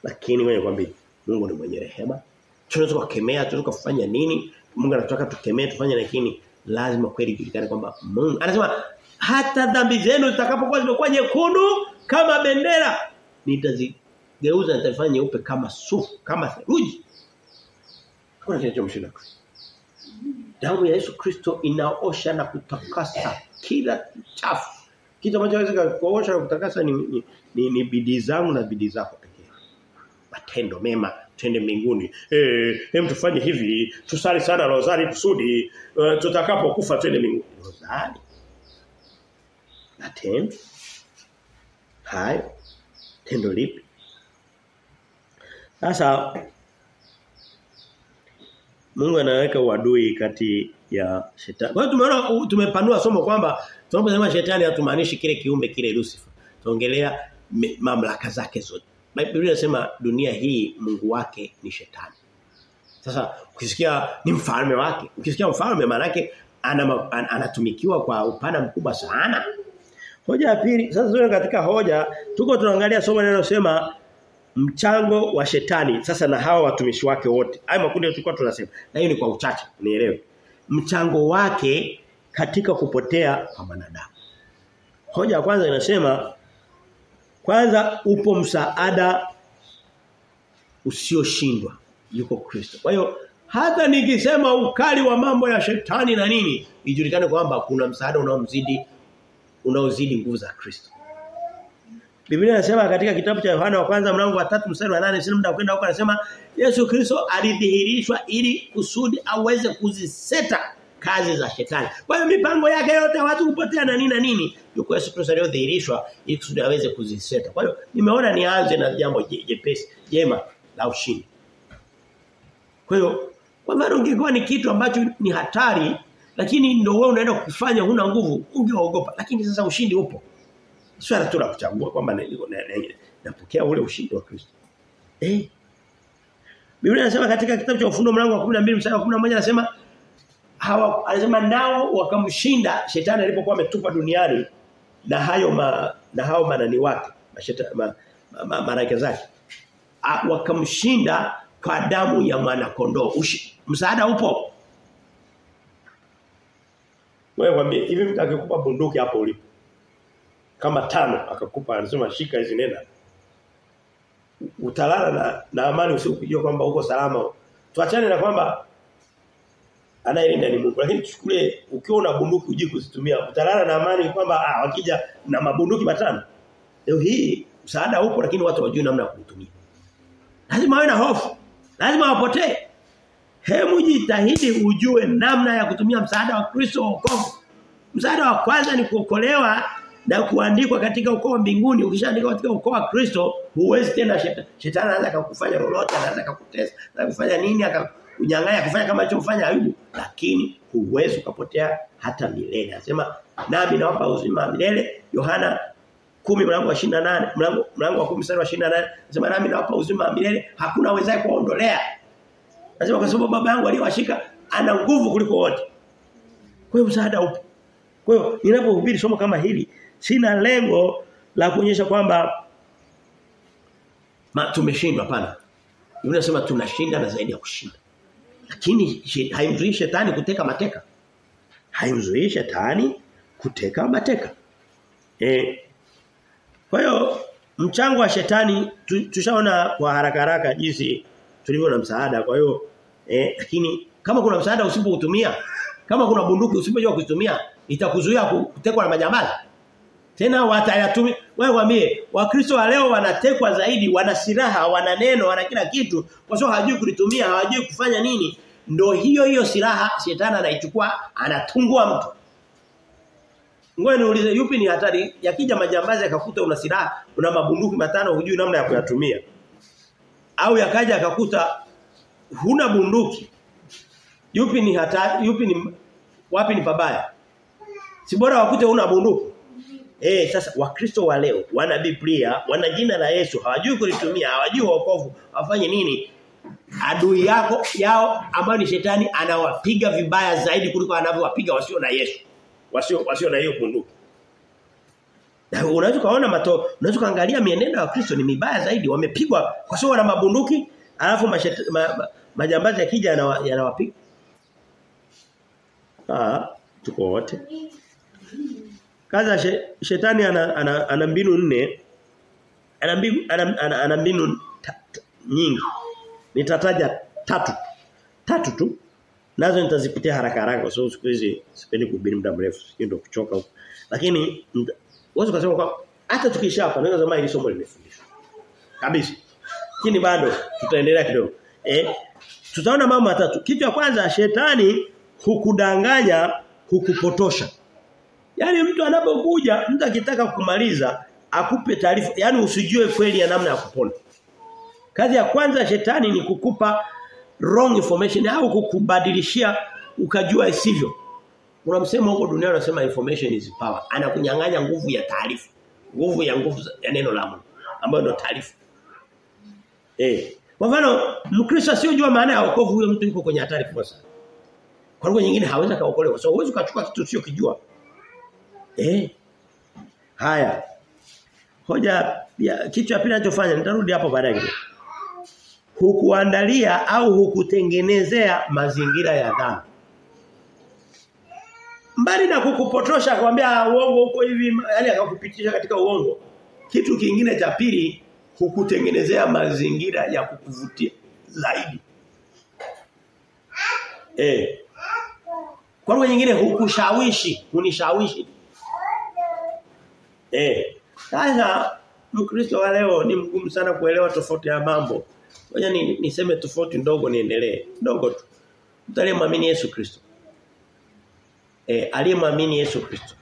Lakini wewe kwambi Mungu ni mwenye rehema. Tunaweza kukemea, tunaweza kufanya nini? Mungu anataka tukemee tufanye lakini lazima kweli kujikana kwamba Mungu anasema hata dhambi zenu zitakapokuwa zimekuwa nyekundu kama bendera nitazigeuza nitafanya nyeupe kama sufu, kama theluji. Hakuna kinachomshinda Kristo. Damu ya Yesu Kristo inaosha na kutakasa kila chafu. Kitu ambacho hawezi kuosha na kutakasa ni, ni, ni, ni bidii zangu na bidii zako pekee. Matendo mema tende mbinguni. Eh, hem tufanye hivi, tusali sana rozari kusudi uh, tutakapokufa twende mbinguni. Rozari. Matendo. Hayo. Tendo lipi? Sasa Mungu anaweka uadui kati ya shetani. Kwa hiyo tumeona tumepanua somo kwamba tunaposema shetani hatumaanishi kile kiumbe kile Lucifer. Tuongelea mamlaka zake zote. Biblia inasema dunia hii Mungu wake ni shetani. Sasa ukisikia ni mfalme wake, ukisikia mfalme maana yake anatumikiwa kwa upana mkubwa sana. Hoja ya pili, sasa tuko katika hoja, tuko tunaangalia somo linalosema mchango wa shetani sasa na hawa watumishi wake wote. Hayo makundi tulikuwa tunasema. Na hiyo ni kwa uchache, nielewe. Mchango wake katika kupotea kwa wanadamu. Hoja ya kwanza inasema kwanza upo msaada usioshindwa yuko Kristo. Kwa hiyo hata nikisema ukali wa mambo ya shetani na nini ijulikane kwamba kuna msaada unaomzidi unaozidi nguvu za Kristo. Biblia inasema katika kitabu cha Yohana wa kwanza mlango wa 3 mstari wa 8 sina muda kwenda huko anasema Yesu Kristo alidhihirishwa ili kusudi aweze kuziseta kazi za shetani. Kwa hiyo mipango yake yote watu kupotea na nini na nini yuko Yesu Kristo aliyodhihirishwa ili kusudi aweze kuziseta. Kwa hiyo nimeona nianze na jambo jepesi jema la ushindi. Kwa hiyo kwa maana ungekuwa ni kitu ambacho ni hatari lakini ndio wewe unaenda kufanya huna nguvu ungeogopa lakini sasa ushindi upo. Swala tu la kuchagua kwamba napokea ule ushindi wa Kristo. Eh. Biblia inasema katika kitabu cha Ufunuo mlango wa 12 mstari wa 11 anasema hawa anasema nao wakamshinda shetani alipokuwa ametupa duniani na hayo ma, na hao manani wake masheta ma, ma, ma, maraika zake wakamshinda kwa damu ya mwana kondoo msaada upo wewe mwambie hivi mtu akikupa bunduki hapo ulipo kama tano akakupa anasema shika hizi nenda. Utalala na, na amani usikujua kwamba uko salama. Tuachane na kwamba anayelinda ni Mungu. Lakini tuchukulie ukiwa una bunduki uje kuzitumia. Utalala na amani kwamba ah wakija na mabunduki matano. Leo hii msaada upo lakini watu wajui namna ya kutumia lazima wawe na hofu. Lazima wapotee. Hemu jitahidi ujue namna ya kutumia msaada wa Kristo wokovu. Msaada wa kwanza ni kuokolewa na kuandikwa katika ukoo wa mbinguni. Ukishaandikwa katika ukoo wa Kristo, huwezi tena shetani. Shetani anaweza kukufanya lolote, anaweza kukutesa, anaweza kufanya nini akakunyang'anya kufanya kama alichofanya Ayubu, lakini huwezi ukapotea hata milele. Anasema nami nawapa uzima milele. Yohana 10 mlango wa 28 mlango mlango wa 10 mstari wa 28 anasema nami nawapa uzima milele. Hakuna awezaye kuondolea anasema kwa sababu baba yangu aliyowashika ana nguvu kuliko wote. Kwa hiyo msaada upo. Kwa hiyo ninapohubiri somo kama hili sina lengo la kuonyesha kwamba tumeshindwa hapana. Biblia inasema tunashinda na zaidi ya kushinda. Lakini haimzuii shetani kuteka mateka. Haimzuii shetani kuteka mateka. Eh Kwa hiyo mchango wa shetani tushaona kwa haraka haraka jinsi tulivyo na msaada kwa hiyo eh, lakini kama kuna msaada usipoutumia kama kuna bunduki usipojua kuitumia itakuzuia kutekwa na majambazi tena watayatumia wewe waambie wakristo wa leo wanatekwa zaidi wana silaha wana neno wana kila kitu kwa sababu hawajui kulitumia hawajui kufanya nini. Ndio hiyo hiyo silaha shetani anaichukua anatungua mtu. Ngoja niulize yupi ni hatari? Yakija majambazi akakuta una silaha una mabunduki matano hujui namna ya kuyatumia. Au yakaja akakuta huna bunduki. Yupi ni hatari yupi ni wapi ni pabaya? Si bora wakute una bunduki Eh sasa wakristo wa leo wana Biblia, wana jina la Yesu, hawajui kulitumia, hawajui wokovu, wafanye nini? Adui yako yao ambao ni shetani anawapiga vibaya zaidi kuliko anavyowapiga wasio na Yesu. Wasio wasio na hiyo bunduki. Na unaweza kuona mato, unaweza kuangalia mienendo ya Kristo ni mibaya zaidi, wamepigwa kwa sababu wana mabunduki, alafu majambazi ma, ma, majambazi yakija kija yanawapiga. Ah, tuko wote. Kaza she, shetani ana, ana, ana mbinu nne. Ana mbinu ana, ana, ana mbinu nyingi. Nitataja tatu. Tatu tu. Nazo nitazipitia haraka haraka kwa sababu siku hizi sipendi kuhubiri muda mrefu, sipendi kuchoka huko. Lakini wewe uwezo kwa hata tukisha hapa naweza sema hili somo limefundishwa. Kabisa. Lakini bado tutaendelea kidogo. Eh tutaona mambo matatu. Kitu cha kwanza shetani hukudanganya, hukupotosha. Yaani mtu anapokuja, mtu akitaka kumaliza akupe taarifa, yani usijue kweli ya namna ya kupona. Kazi ya kwanza ya shetani ni kukupa wrong information au kukubadilishia ukajua isivyo. Kuna msemo huko duniani unasema information is power. Anakunyang'anya nguvu ya taarifa. Nguvu ya nguvu ya neno la Mungu ambayo ndio taarifa. Eh. Kwa mfano, Mkristo asiyojua maana ya wokovu huyo mtu yuko kwenye hatari kubwa sana. Kwa lugha nyingine hawezi kaokolewa. So huwezi kuchukua kitu sio kijua. Eh. Haya. Hoja ya kitu cha pili anachofanya nitarudi hapo baadaye. Hukuandalia au hukutengenezea mazingira ya dhambi. Mbali na kukupotosha kwambia uongo huko hivi yani akakupitisha katika uongo. Kitu kingine cha pili hukutengenezea mazingira ya kukuvutia zaidi. Eh. Kwa nyingine hukushawishi, hunishawishi. Eh. Sasa Mkristo wa leo ni mgumu sana kuelewa tofauti ya mambo. Ngoja ni, niseme tofauti ndogo niendelee. Ndogo tu. Mtu aliyemwamini Yesu Kristo. Eh, aliyemwamini Yesu Kristo.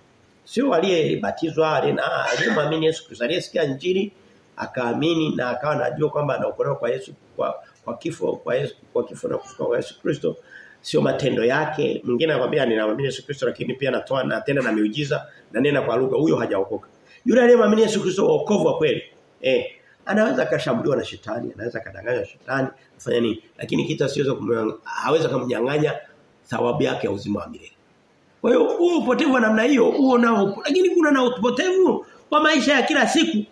Sio aliyebatizwa, aliyemwamini Yesu Kristo, aliyesikia injili akaamini na akawa anajua kwamba anaokolewa kwa Yesu kwa kwa kifo kwa Yesu kwa kifo na kufufuka kwa Yesu Kristo sio matendo yake mwingine anakuambia ninamwamini Yesu Kristo lakini pia natoa na tena na miujiza na nena kwa lugha huyo hajaokoka yule aliyemwamini Yesu Kristo wokovu wa kweli eh anaweza kashambuliwa na shetani anaweza kadanganywa na shetani afanya nini? Lakini kitu asiweza haweza kumnyang'anya thawabu yake ya uzima wa milele. Kwa hiyo huo upotevu wa namna hiyo huo nao lakini kuna na upotevu wa maisha ya kila siku.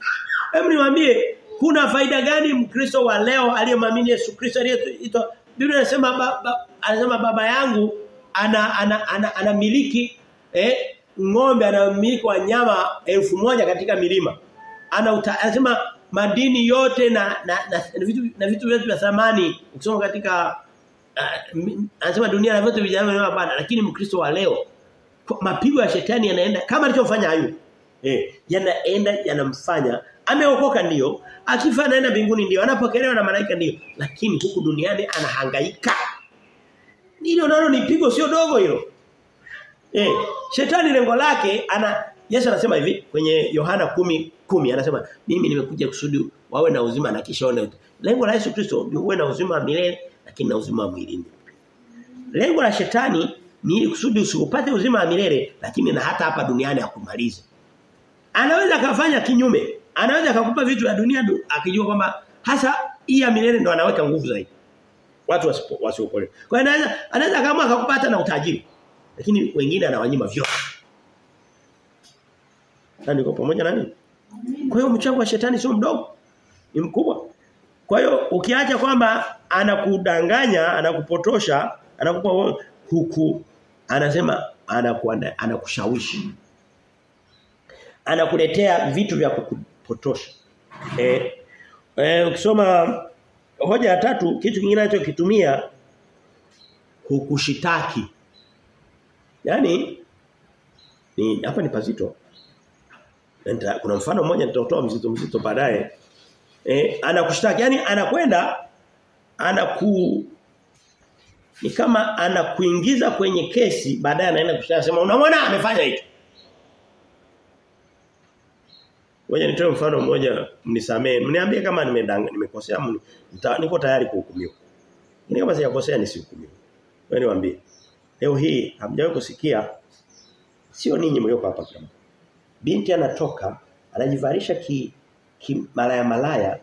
Hebu niwaambie kuna faida gani Mkristo wa leo aliyemwamini Yesu Kristo aliyeitwa Biblia inasema baba anasema baba yangu ana ana ana, ana miliki eh ng'ombe anamiliki wanyama elfu moja katika milima. Ana anasema madini yote na na, na, na vitu na vitu vyote vya thamani ukisoma katika uh, anasema dunia na vyote vijana hapana lakini Mkristo wa leo mapigo ya shetani yanaenda kama alichofanya Ayubu. Eh, yanaenda yanamfanya ameokoka ndio, akifa anaenda mbinguni ndio, anapokelewa na malaika ndio, lakini huku duniani anahangaika. Hilo nalo ni pigo sio dogo hilo. Eh, shetani lengo lake ana Yesu anasema hivi kwenye Yohana 10 10 anasema mimi nimekuja kusudi wawe na uzima na kisha. Lengo la Yesu Kristo ni uwe na uzima milele lakini na uzima mwilini. Lengo la shetani ni ili kusudi usipate uzima milele lakini na hata hapa duniani akumalize. Anaweza kafanya kinyume. Anaweza akakupa vitu vya dunia akijua kwamba hasa hii ya milele ndo anaweka nguvu zaidi. Watu wasipo wasiokolewa. Kwa hiyo anaweza anaweza kama akakupa hata na utajiri. Lakini wengine anawanyima vyote. Nani kwa pamoja na? Kwa hiyo mchango wa shetani sio mdogo. Ni mkubwa. Kwa hiyo ukiacha kwamba anakudanganya, anakupotosha, anakupa huku anasema anakuanda anakushawishi. Anakuletea vitu vya kukupotosha. Eh, eh ukisoma hoja ya tatu kitu kingine anachokitumia hukushitaki. Yaani ni hapa ni pazito. Nita, kuna mfano mmoja nitatoa mzito mzito baadaye. Eh anakushtaki yani anakwenda anaku ni kama anakuingiza kwenye kesi baadaye anaenda kushtaki sema unamwona amefanya hicho. Ngoja nitoe mfano mmoja mnisamee. Mniambie kama nimedanga nimekosea niko tayari kuhukumiwa. Ni kama sijakosea nisihukumiwe. Wewe niwaambie. Leo hii hamjawahi kusikia? Sio ninyi mlioko hapa kama. Binti anatoka anajivalisha ki, ki malaya malaya.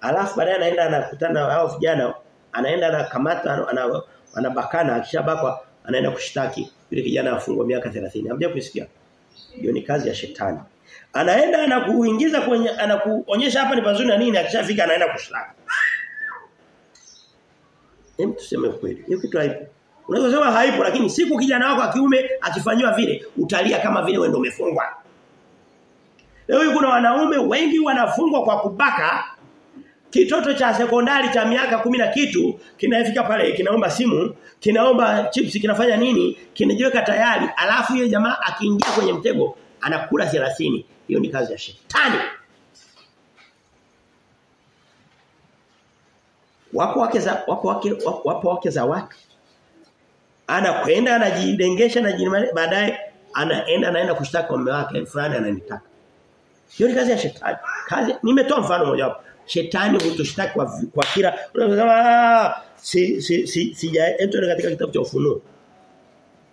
Alafu baadaye anaenda anakutana na hao vijana anaenda anakamata ana, anabakana. Akishabakwa anaenda kushtaki. Yule kijana afungwa miaka 30 hamja kusikia hiyo ni kazi ya shetani. Anaenda anakuingiza kwenye anakuonyesha hapa ni pazuri na nini. Akishafika anaenda kushtaki. Hem tuseme kweli hiyo kitu haipo unaweza kusema haipo lakini siku kijana wako akiume kiume akifanywa vile utalia kama vile wewe ndio umefungwa leo kuna wanaume wengi wanafungwa kwa kubaka Kitoto cha sekondari cha miaka kumi na kitu kinafika pale kinaomba simu, kinaomba chips, kinafanya nini? Kinajiweka tayari. Alafu yule jamaa akiingia kwenye mtego anakula 30. Hiyo ni kazi ya shetani. Wako wake za wako wake wapo wake za watu. Anakwenda anajidengesha na baadaye anaenda anaenda kushtaki mume wake fulani ananitaka. Hiyo ni kazi ya shetani. Kazi nimetoa mfano mmoja hapo. Shetani hutoshtaki kwa, kwa kila unasema si si si sijaenda katika kitabu cha ufunuo.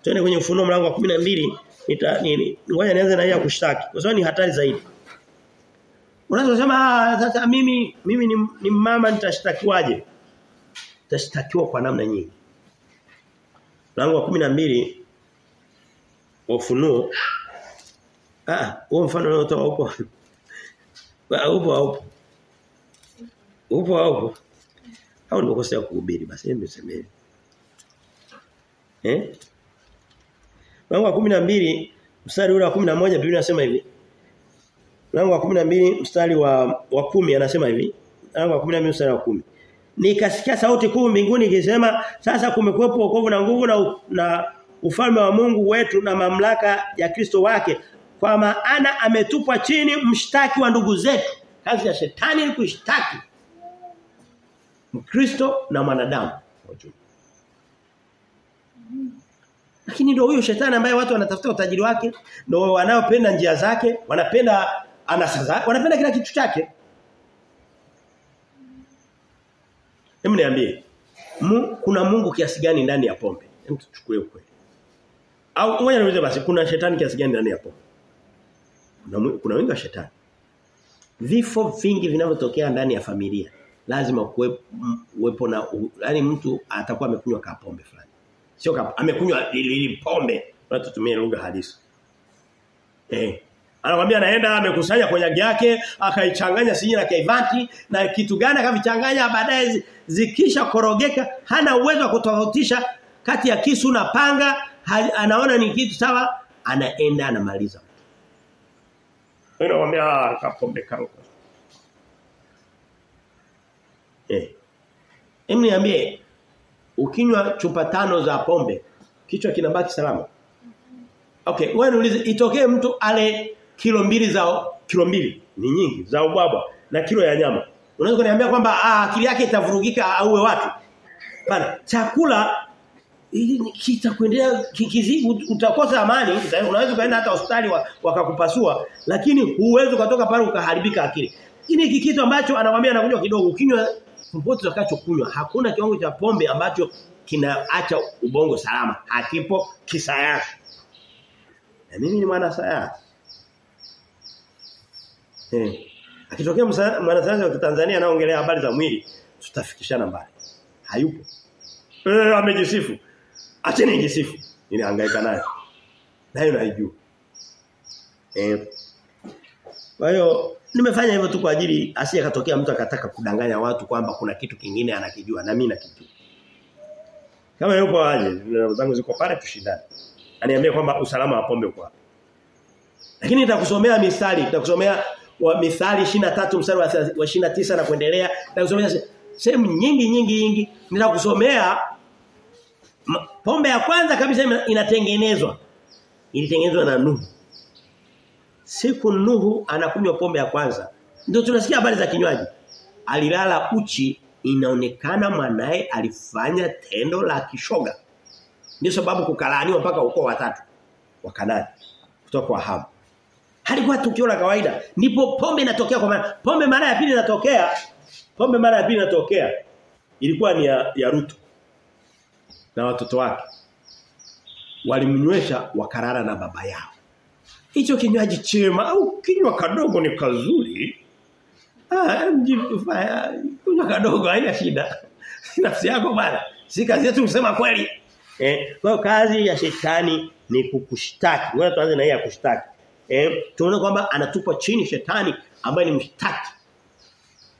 Twende kwenye ufunuo mlango wa 12 nita nini ngoja nianze na hiyo kushtaki kwa sababu ni hatari zaidi. Unaweza kusema sasa mimi mimi ni, ni mama nitashtakiwaje? Nitashtakiwa kwa namna nyingi mlango wa 12 wa ufunuo ah huo mfano unaotoa huko upo upo Upo au au nimekosea kuhubiri basi hebu nisemee. Eh? Mlango wa 12 mstari ule wa 11 Biblia inasema hivi. Mlango wa 12 mstari wa wa 10 anasema hivi. Mlango wa 12 mstari wa 10. Nikasikia sauti kuu mbinguni ikisema sasa kumekuwepo wokovu na nguvu na, na ufalme wa Mungu wetu na mamlaka ya Kristo wake kwa maana ametupwa chini mshtaki wa ndugu zetu. Kazi ya shetani ni kushtaki Mkristo na mwanadamu Lakini ndio huyo shetani ambaye watu wanatafuta utajiri wake, ndio wanaopenda njia zake, wanapenda anasa zake, wanapenda kila kitu chake. Hebu niambie. Kuna Mungu kiasi gani ndani ya pombe? Hebu tuchukue ukweli. Au ngoja niulize basi kuna shetani kiasi gani ndani ya pombe? Kuna kuna wengi wa shetani. Vifo vingi vinavyotokea ndani ya familia lazima kuwepo na yaani mtu atakuwa amekunywa kapombe fulani. Sio amekunywa ile pombe. Watu tutumie lugha halisi. Eh. Anakuambia anaenda amekusanya konyagi yake, akaichanganya sinyi na kaivanti na kitu gani akavichanganya baadaye zikisha korogeka, hana uwezo wa kutofautisha kati ya kisu na panga, ha, anaona ni kitu sawa, anaenda anamaliza. Anakuambia kapombe kangu. Eh. Hebu niambie ukinywa chupa tano za pombe kichwa kinabaki salama. Okay, wewe niulize itokee mtu ale kilo mbili za kilo mbili ni nyingi za ubwabwa na kilo ya nyama. Unaweza kuniambia kwamba ah, akili yake itavurugika auwe watu? Bana, chakula ili kitakuendelea kikizi utakosa amani, unaweza kaenda hata hospitali wakakupasua, lakini huwezi kutoka pale ukaharibika akili. Hili ni ambacho anawaambia anakunywa kidogo, ukinywa popote utakachokunywa, hakuna kiwango cha pombe ambacho kinaacha ubongo salama. Hakipo kisayansi. Na mimi ni mwana sayansi. Eh. Akitokea mwanasayansi wa Tanzania anaongelea habari za mwili, tutafikishana mbali. Hayupo. Eh amejisifu. Acheni nijisifu. Ninahangaika naye. Nayo naijua. Eh. Kwa hiyo nimefanya hivyo tu kwa ajili asije katokea mtu akataka kudanganya watu kwamba kuna kitu kingine anakijua na mimi nakijua. Kama yupo aje, zangu ziko pale tushindane. Aniambie kwamba usalama wa pombe uko wapi. Lakini nitakusomea misali, nitakusomea wa Mithali 23 mstari wa 29 na kuendelea. Na kusomea sehemu nyingi nyingi nyingi. Nitakusomea pombe ya kwanza kabisa inatengenezwa. Ilitengenezwa na Nuhu. Siku Nuhu anakunywa pombe ya kwanza. Ndio tunasikia habari za kinywaji. Alilala uchi inaonekana mwanae alifanya tendo la kishoga. Ndio sababu kukalaaniwa mpaka ukoo watatu wa Kanani kutoka kwa Hamu halikuwa tukio la kawaida. Ndipo pombe inatokea kwa maana pombe mara ya pili inatokea pombe mara ya pili inatokea ilikuwa ni ya, ya Ruto na watoto wake. Walimnywesha wakarara na baba yao. Hicho kinywaji chema au kinywa kadogo ni kazuri. Ah mjifaya. Kunywa kadogo haina shida. Nafsi yako bana si kazi yetu kusema kweli. Eh kwa kazi ya shetani ni kukushtaki. Wewe tuanze na hii ya kushtaki eh tunaona kwamba anatupa chini shetani ambaye ni mshtaki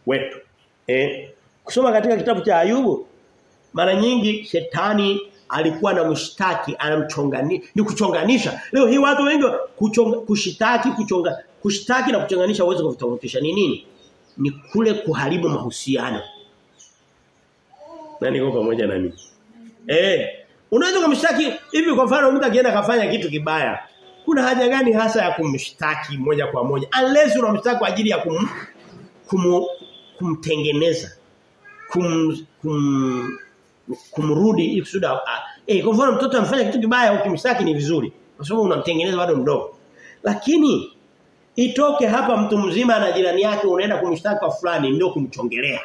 wetu. Eh kusoma katika kitabu cha Ayubu mara nyingi shetani alikuwa na mshtaki anamchongani ni kuchonganisha. Leo hii watu wengi kuchonga, kushitaki kuchonga kushtaki na kuchonganisha uwezo kuvitofautisha. Ni nini? Ni kule kuharibu mahusiano. Na niko pamoja na mimi? Eh unaweza kumshtaki hivi kwa mfano mtu akienda kafanya kitu kibaya kuna haja gani hasa ya kumshtaki moja kwa moja? Unless unamshtaki kwa ajili ya kum, kum kumtengeneza kum, kum kumrudi ili kusudi eh kwa mfano mtoto amfanya kitu kibaya ukimshtaki ni vizuri kwa sababu unamtengeneza bado mdogo. Lakini itoke hapa mtu mzima na jirani yake unaenda kumshtaki kwa fulani ndio kumchongelea.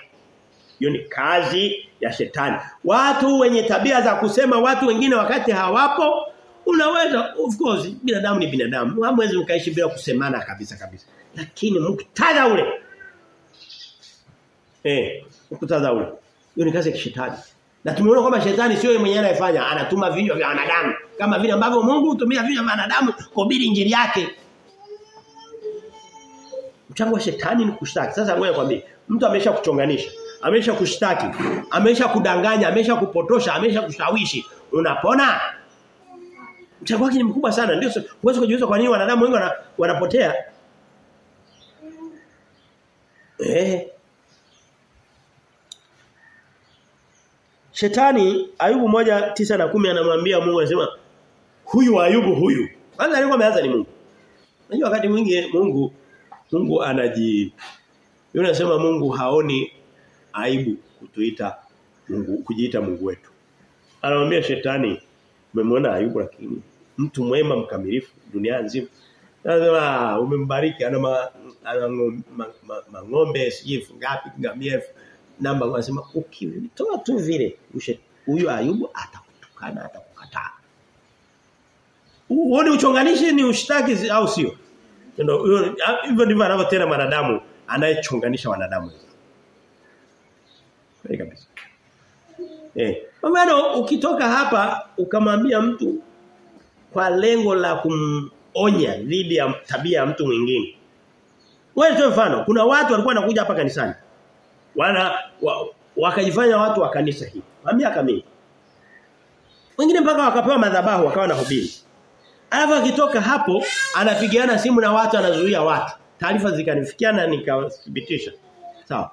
Hiyo ni kazi ya shetani. Watu wenye tabia za kusema watu wengine wakati hawapo unaweza of course binadamu ni binadamu hamwezi mkaishi bila kusemana kabisa kabisa lakini mkutadha ule eh mkutadha ule hiyo ni kazi ya kishetani na tumeona kwamba shetani sio yeye mwenyewe anayefanya, anatuma vinywa vya wanadamu. Kama vile ambavyo Mungu hutumia vinywa vya wanadamu kuhubiri injili yake. Mchango wa shetani ni kushtaki. Sasa ngoja kwambie, mtu amesha kuchonganisha, amesha kushtaki, amesha kudanganya, amesha kupotosha, amesha kushawishi. Unapona? Mchango wake ni mkubwa sana. Ndio huwezi kujiuliza kwa nini wanadamu wengi wanapotea. Eh, Shetani Ayubu moja tisa na kumi anamwambia Mungu anasema huyu Ayubu huyu. Kwanza alikuwa ameanza ni Mungu. Unajua wakati mwingi Mungu Mungu anaji yule anasema Mungu haoni aibu kutuita Mungu kujiita Mungu wetu. Anamwambia shetani umemwona Ayubu lakini mtu mwema mkamilifu dunia nzima. Anasema umembariki ana ma, ana sijui ngapi ngamia namba wanasema ukitoa tu vile huyu Ayubu atakutukana atakukataa. Uone uchonganishi ni ushtaki au sio? Ndio hivyo ndivyo anavyotenda wanadamu anayechonganisha wanadamu. Kweli kabisa. Eh, maana ukitoka hapa ukamwambia mtu kwa lengo la kumonya dhidi ya tabia ya mtu mwingine. Wewe tu mfano, kuna watu walikuwa wanakuja hapa kanisani wana wa, wakajifanya watu wa kanisa hili. Kwa miaka mingi. Wengine mpaka wakapewa madhabahu wakawa na hubiri. Alafu akitoka hapo anapigiana simu na watu anazuia watu. Taarifa zikanifikia na nikathibitisha. Sawa.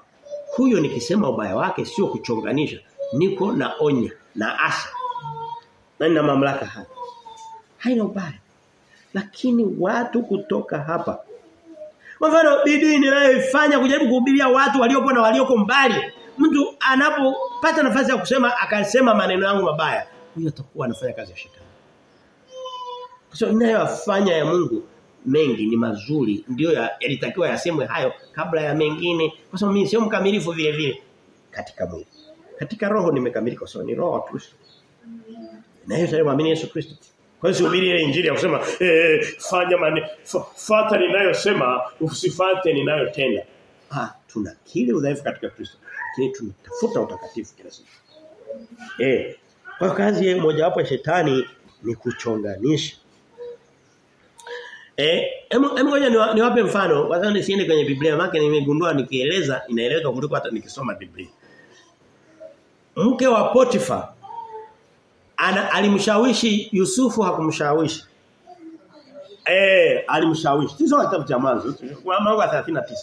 Huyo nikisema ubaya wake sio kuchonganisha. Niko na onya na asa. Na nina mamlaka hapa. Haina ubaya. Lakini watu kutoka hapa kwa mfano bidii ninayoifanya kujaribu kuhubiria watu waliopo na walioko mbali. Mtu anapopata nafasi ya kusema akasema maneno yangu mabaya, huyo atakuwa anafanya kazi ya shetani. Kwa sababu ninayofanya ya Mungu mengi ni mazuri ndio yalitakiwa ya yasemwe hayo kabla ya mengine kwa sababu mimi sio mkamilifu vile vile katika mwili. Katika roho nimekamilika kwa sababu ni roho wa Kristo. Na hiyo muamini Yesu Kristo. Kwa hiyo subiri ile injili ya kusema eh fanya mane fuata ninayosema usifate ninayotenda. Ah tuna kile udhaifu katika Kristo. Lakini tunatafuta utakatifu kila siku. Eh kwa kazi moja wapo ya shetani ni kuchonganisha. Eh hebu ngoja niwape mfano wazani siende kwenye Biblia maana nimegundua nikieleza inaeleweka kuliko hata nikisoma Biblia. Mke wa Potifa ana alimshawishi Yusufu hakumshawishi. Eh, alimshawishi. Hizo kitabu cha mwanzo, mlango wa 39.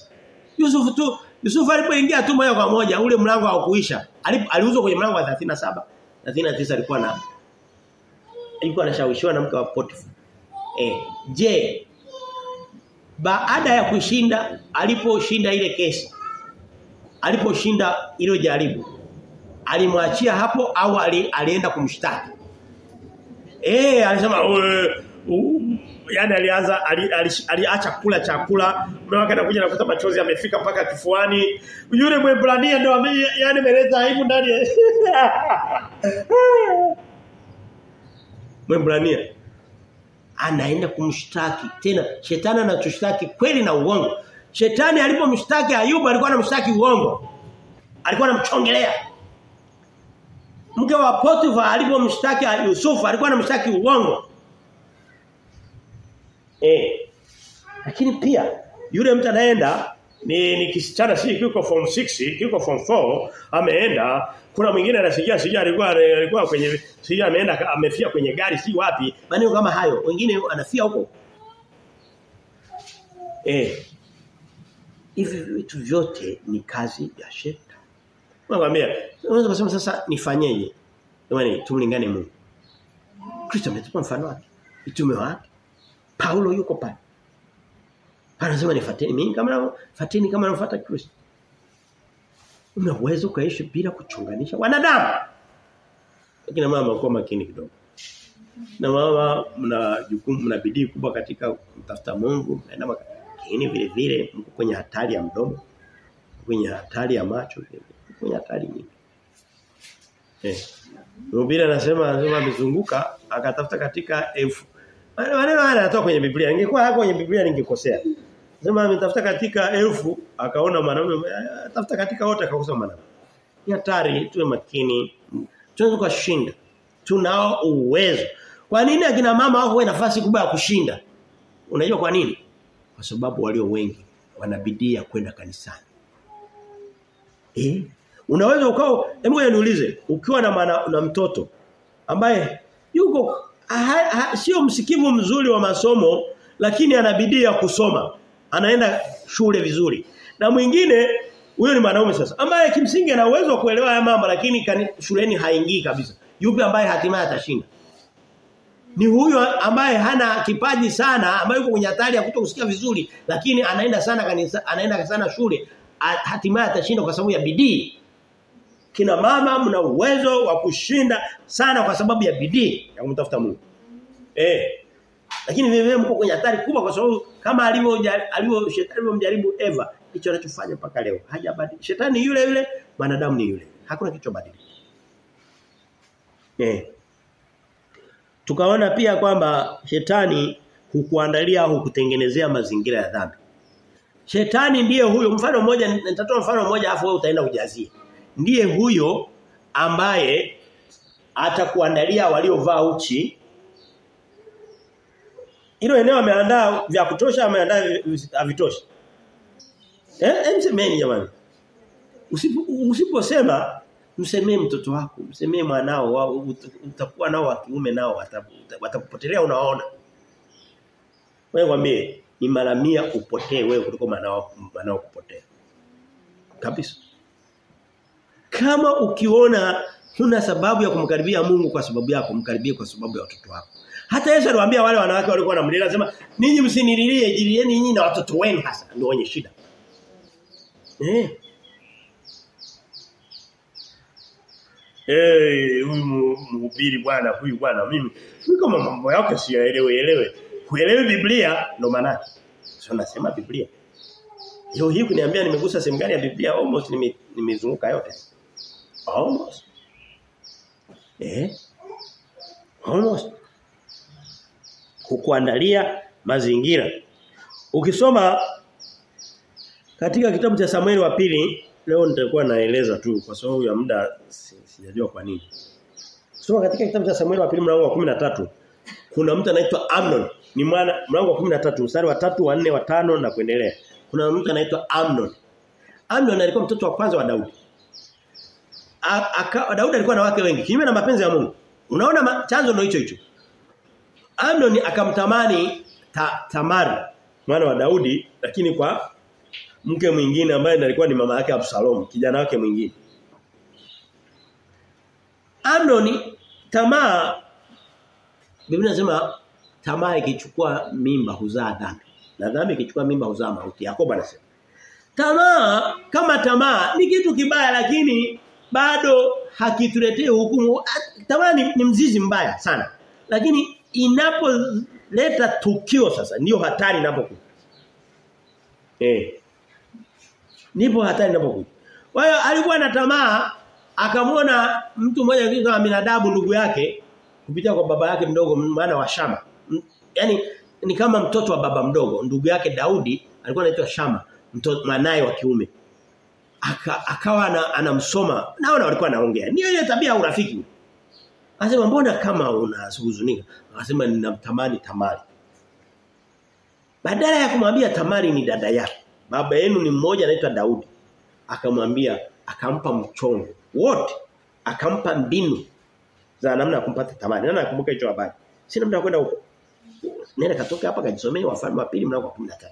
Yusufu tu Yusufu alipoingia tu moja kwa moja ule mlango haukuisha. Aliuzwa kwenye mlango wa 37. 39 alikuwa na alikuwa anashawishiwa na mke wa Potifa. Eh, je, baada ya kushinda aliposhinda ile kesi aliposhinda ile jaribu alimwachia hapo au alienda kumshtaki? Eh alisema yani alianza aliacha ali, ali kula chakula mume wake anakuja nakuta machozi yamefika mpaka kifuani. Yule mwebrania ndio yani meleza aibu ndani mwebrania anaenda kumshtaki. Tena shetani anachoshtaki kweli na uongo. Shetani alipomshtaki Ayubu alikuwa anamshtaki uongo. Alikuwa anamchongelea mke wa Potifa alipomshtaki Yusufu alikuwa anamshtaki uongo. Eh lakini pia yule mtu anaenda ni ni kisichana si kiko form 6 kiko form 4 ameenda. Kuna mwingine anasikia sija alikuwa alikuwa kwenye sija ameenda amefia kwenye gari si wapi. Maneno kama hayo wengine anafia huko. Eh hivi vitu vyote ni kazi ya shetani Nakwambia, unaweza kusema sasa nifanyeje? Yaani tumlingane Mungu. Kristo ametupa mfano wake. Mitume wake. Paulo yuko pale. Anasema nifuateni mimi kama fateni kama nafuata Kristo. Una uwezo kaishi bila kuchunganisha wanadamu. Lakini mama kwa makini kidogo. Na mama mna jukumu mna bidii kubwa katika kutafuta Mungu, mnaenda lakini vile vile mko kwenye hatari ya mdomo, kwenye hatari ya macho, kwenye hatari nyingi. Eh. Mhubiri anasema anasema amezunguka akatafuta katika elfu. Maneno haya yanatoka kwenye Biblia. Ingekuwa hapo kwenye Biblia ningekosea. Anasema ametafuta katika elfu akaona mwanamume atafuta katika wote akakosa mwanamume. Ni hatari tuwe makini. Tunaweza kushinda. Tunao uwezo. Kwa nini akina mama wao nafasi kubwa ya kushinda? Unajua kwa nini? Kwa sababu walio wengi wanabidii ya kwenda kanisani. Eh? Unaweza ukao hebu niulize ukiwa na mana, na mtoto ambaye yuko sio msikivu mzuri wa masomo lakini ana bidii ya kusoma anaenda shule vizuri. Na mwingine huyo ni mwanaume sasa ambaye kimsingi ana uwezo wa kuelewa haya mambo lakini kani, shuleni haingii kabisa. Yupi ambaye hatimaye atashinda? Ni huyo ambaye hana kipaji sana ambaye yuko kwenye hatari ya kutokusikia vizuri lakini anaenda sana kanisa anaenda sana shule hatimaye atashinda kwa sababu ya bidii kina mama mna uwezo wa kushinda sana kwa sababu ya bidii ya kumtafuta Mungu. Eh. Lakini wewe mko kwenye hatari kubwa kwa sababu kama alivyo alivyo shetani alivyomjaribu Eva hicho anachofanya mpaka leo. Hajabadilika. Shetani yule yule, wanadamu ni yule. Hakuna kilichobadilika. Eh. Tukaona pia kwamba shetani hukuandalia hukutengenezea mazingira ya dhambi. Shetani ndiye huyo mfano mmoja nitatoa mfano mmoja afu wewe utaenda kujazie ndiye huyo ambaye atakuandalia waliovaa uchi. Hilo eneo ameandaa vya kutosha ameandaa havitoshi. Eh msemeni jamani. Usiposema msemee mtoto wako msemee mwanao utakuwa nao wa kiume nao watakupotelea unaona wewe mwambie ni mara 100 upotee wewe kuliko mwanao mwanao kupotea. Kabisa kama ukiona huna sababu ya kumkaribia Mungu kwa sababu yako, mkaribie kwa sababu ya watoto wako. Hata Yesu aliwaambia wale wanawake walikuwa wanamlilia anasema, "Ninyi msinililie, jilieni nyinyi na watoto wenu hasa ndio wenye shida." Eh. Eh, huyu mhubiri bwana, huyu bwana mimi, kama mambo yake siyaelewe elewe. Kuelewe Biblia ndo maana. Sio nasema Biblia. Leo hii kuniambia nimegusa sehemu gani ya Biblia almost nimezunguka yote. Almost. Eh? Almost. Kukuandalia mazingira. Ukisoma katika kitabu cha Samuel wa pili leo nitakuwa naeleza tu kwa sababu ya muda sijajua kwa nini. Soma katika kitabu cha Samuel wa pili mlango wa 13 kuna mtu anaitwa Amnon ni mwana mlango wa 13 mstari wa 3 wa 4 wa 5 na kuendelea. Kuna mtu anaitwa Amnon. Amnon alikuwa mtoto wa kwanza wa Daudi. Daudi alikuwa na wake wengi kinyume na mapenzi ya Mungu. Unaona chanzo ndio hicho hicho. Amnon akamtamani ta, Tamari mwana wa Daudi lakini kwa mke mwingine ambaye alikuwa ni mama yake Absalom kijana wake mwingine Amnon tamaa Biblia inasema tamaa ikichukua mimba huzaa dhambi na dhambi ikichukua mimba huzaa mauti Yakobo anasema Tamaa kama tamaa ni kitu kibaya lakini bado hakituletee hukumu. Tamaa ni, mzizi mbaya sana. Lakini inapoleta tukio sasa ndio hatari inapokuja. Eh. Ndipo hatari inapokuja. Kwa hiyo alikuwa na tamaa akamwona mtu mmoja kama Aminadabu ndugu yake kupitia kwa baba yake mdogo maana wa Shama. yani ni kama mtoto wa baba mdogo ndugu yake Daudi alikuwa anaitwa Shama mtoto mwanae wa kiume Aka, akawa anamsoma naona walikuwa naongea ni ile tabia ya urafiki. Anasema mbona kama unahuzunika akasema ninamtamani Tamari. Badala ya kumwambia Tamari ni dada yake baba yenu ni mmoja anaitwa Daudi akamwambia akampa mchongo wote akampa mbinu za namna ya kumpata Tamari. Nani nakumbuka hicho habari. Sina muda kwenda huko. Nenda katoka hapa kajisomee wafalme wa pili mlango wa 13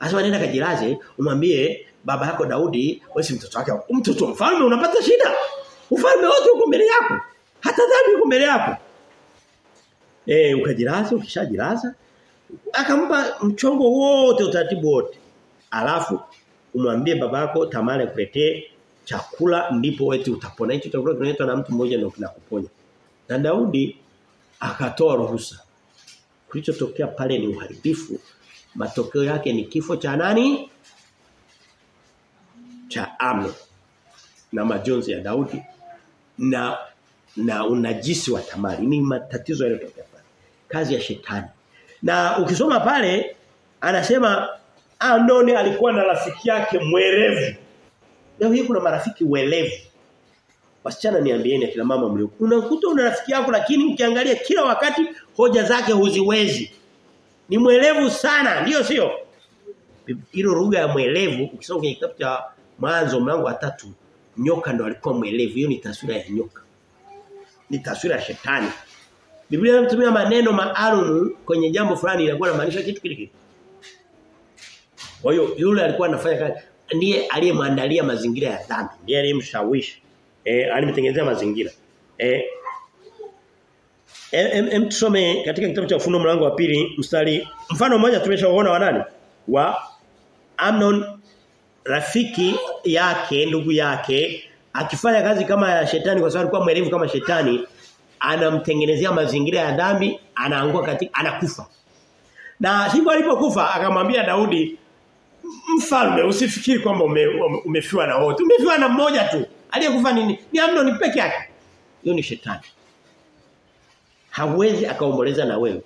Asema nenda kajilaze, umwambie baba yako Daudi, wewe si mtoto wake. Mtoto wa mfalme unapata shida. Ufalme wote uko mbele yako. Hata dhambi uko mbele yako. Eh ukajilaza, ukishajilaza akampa mchongo wote utaratibu wote. Alafu umwambie babako tamale kuletee chakula ndipo wewe utapona. Hicho chakula kinaitwa na mtu mmoja ndio kinakuponya. Na Daudi akatoa ruhusa. Kilichotokea pale ni uharibifu matokeo yake ni kifo cha nani? Cha amno na majonzi ya Daudi na na unajisi wa Tamari ni matatizo yaliyotokea pale. Kazi ya shetani. Na ukisoma pale anasema Anoni alikuwa na rafiki yake mwerevu. Leo hii kuna marafiki welevu. Wasichana niambieni kila mama mlio. Unakuta una rafiki yako lakini ukiangalia kila wakati hoja zake huziwezi. Ni mwelevu sana, ndio sio? Hilo lugha ya mwelevu ukisoma kwenye kitabu cha Mwanzo mlango wa tatu nyoka ndo alikuwa mwelevu. Hiyo ni taswira ya nyoka. Ni taswira ya shetani. Biblia inatumia maneno maalum kwenye jambo fulani inakuwa inamaanisha kitu kile kile. Kwa hiyo yule alikuwa anafanya kazi ndiye aliyemwandalia mazingira ya dhambi, ndiye aliyemshawishi. Eh alimtengenezea mazingira. Eh Em, em tusome katika kitabu cha Ufunuo mlango wa pili mstari mfano mmoja tumeshaona wa nani? Wa Amnon rafiki yake ndugu yake akifanya kazi kama ya shetani kwa sababu alikuwa mwerevu kama shetani anamtengenezea mazingira ya dhambi anaangua katika anakufa. Na siku alipokufa akamwambia Daudi mfalme usifikiri kwamba ume, ume, umefiwa na wote. Umefiwa na mmoja tu. Aliyekufa nini? Ni Amnon peke yake. Hiyo ni shetani hawezi akaomboleza na wewe.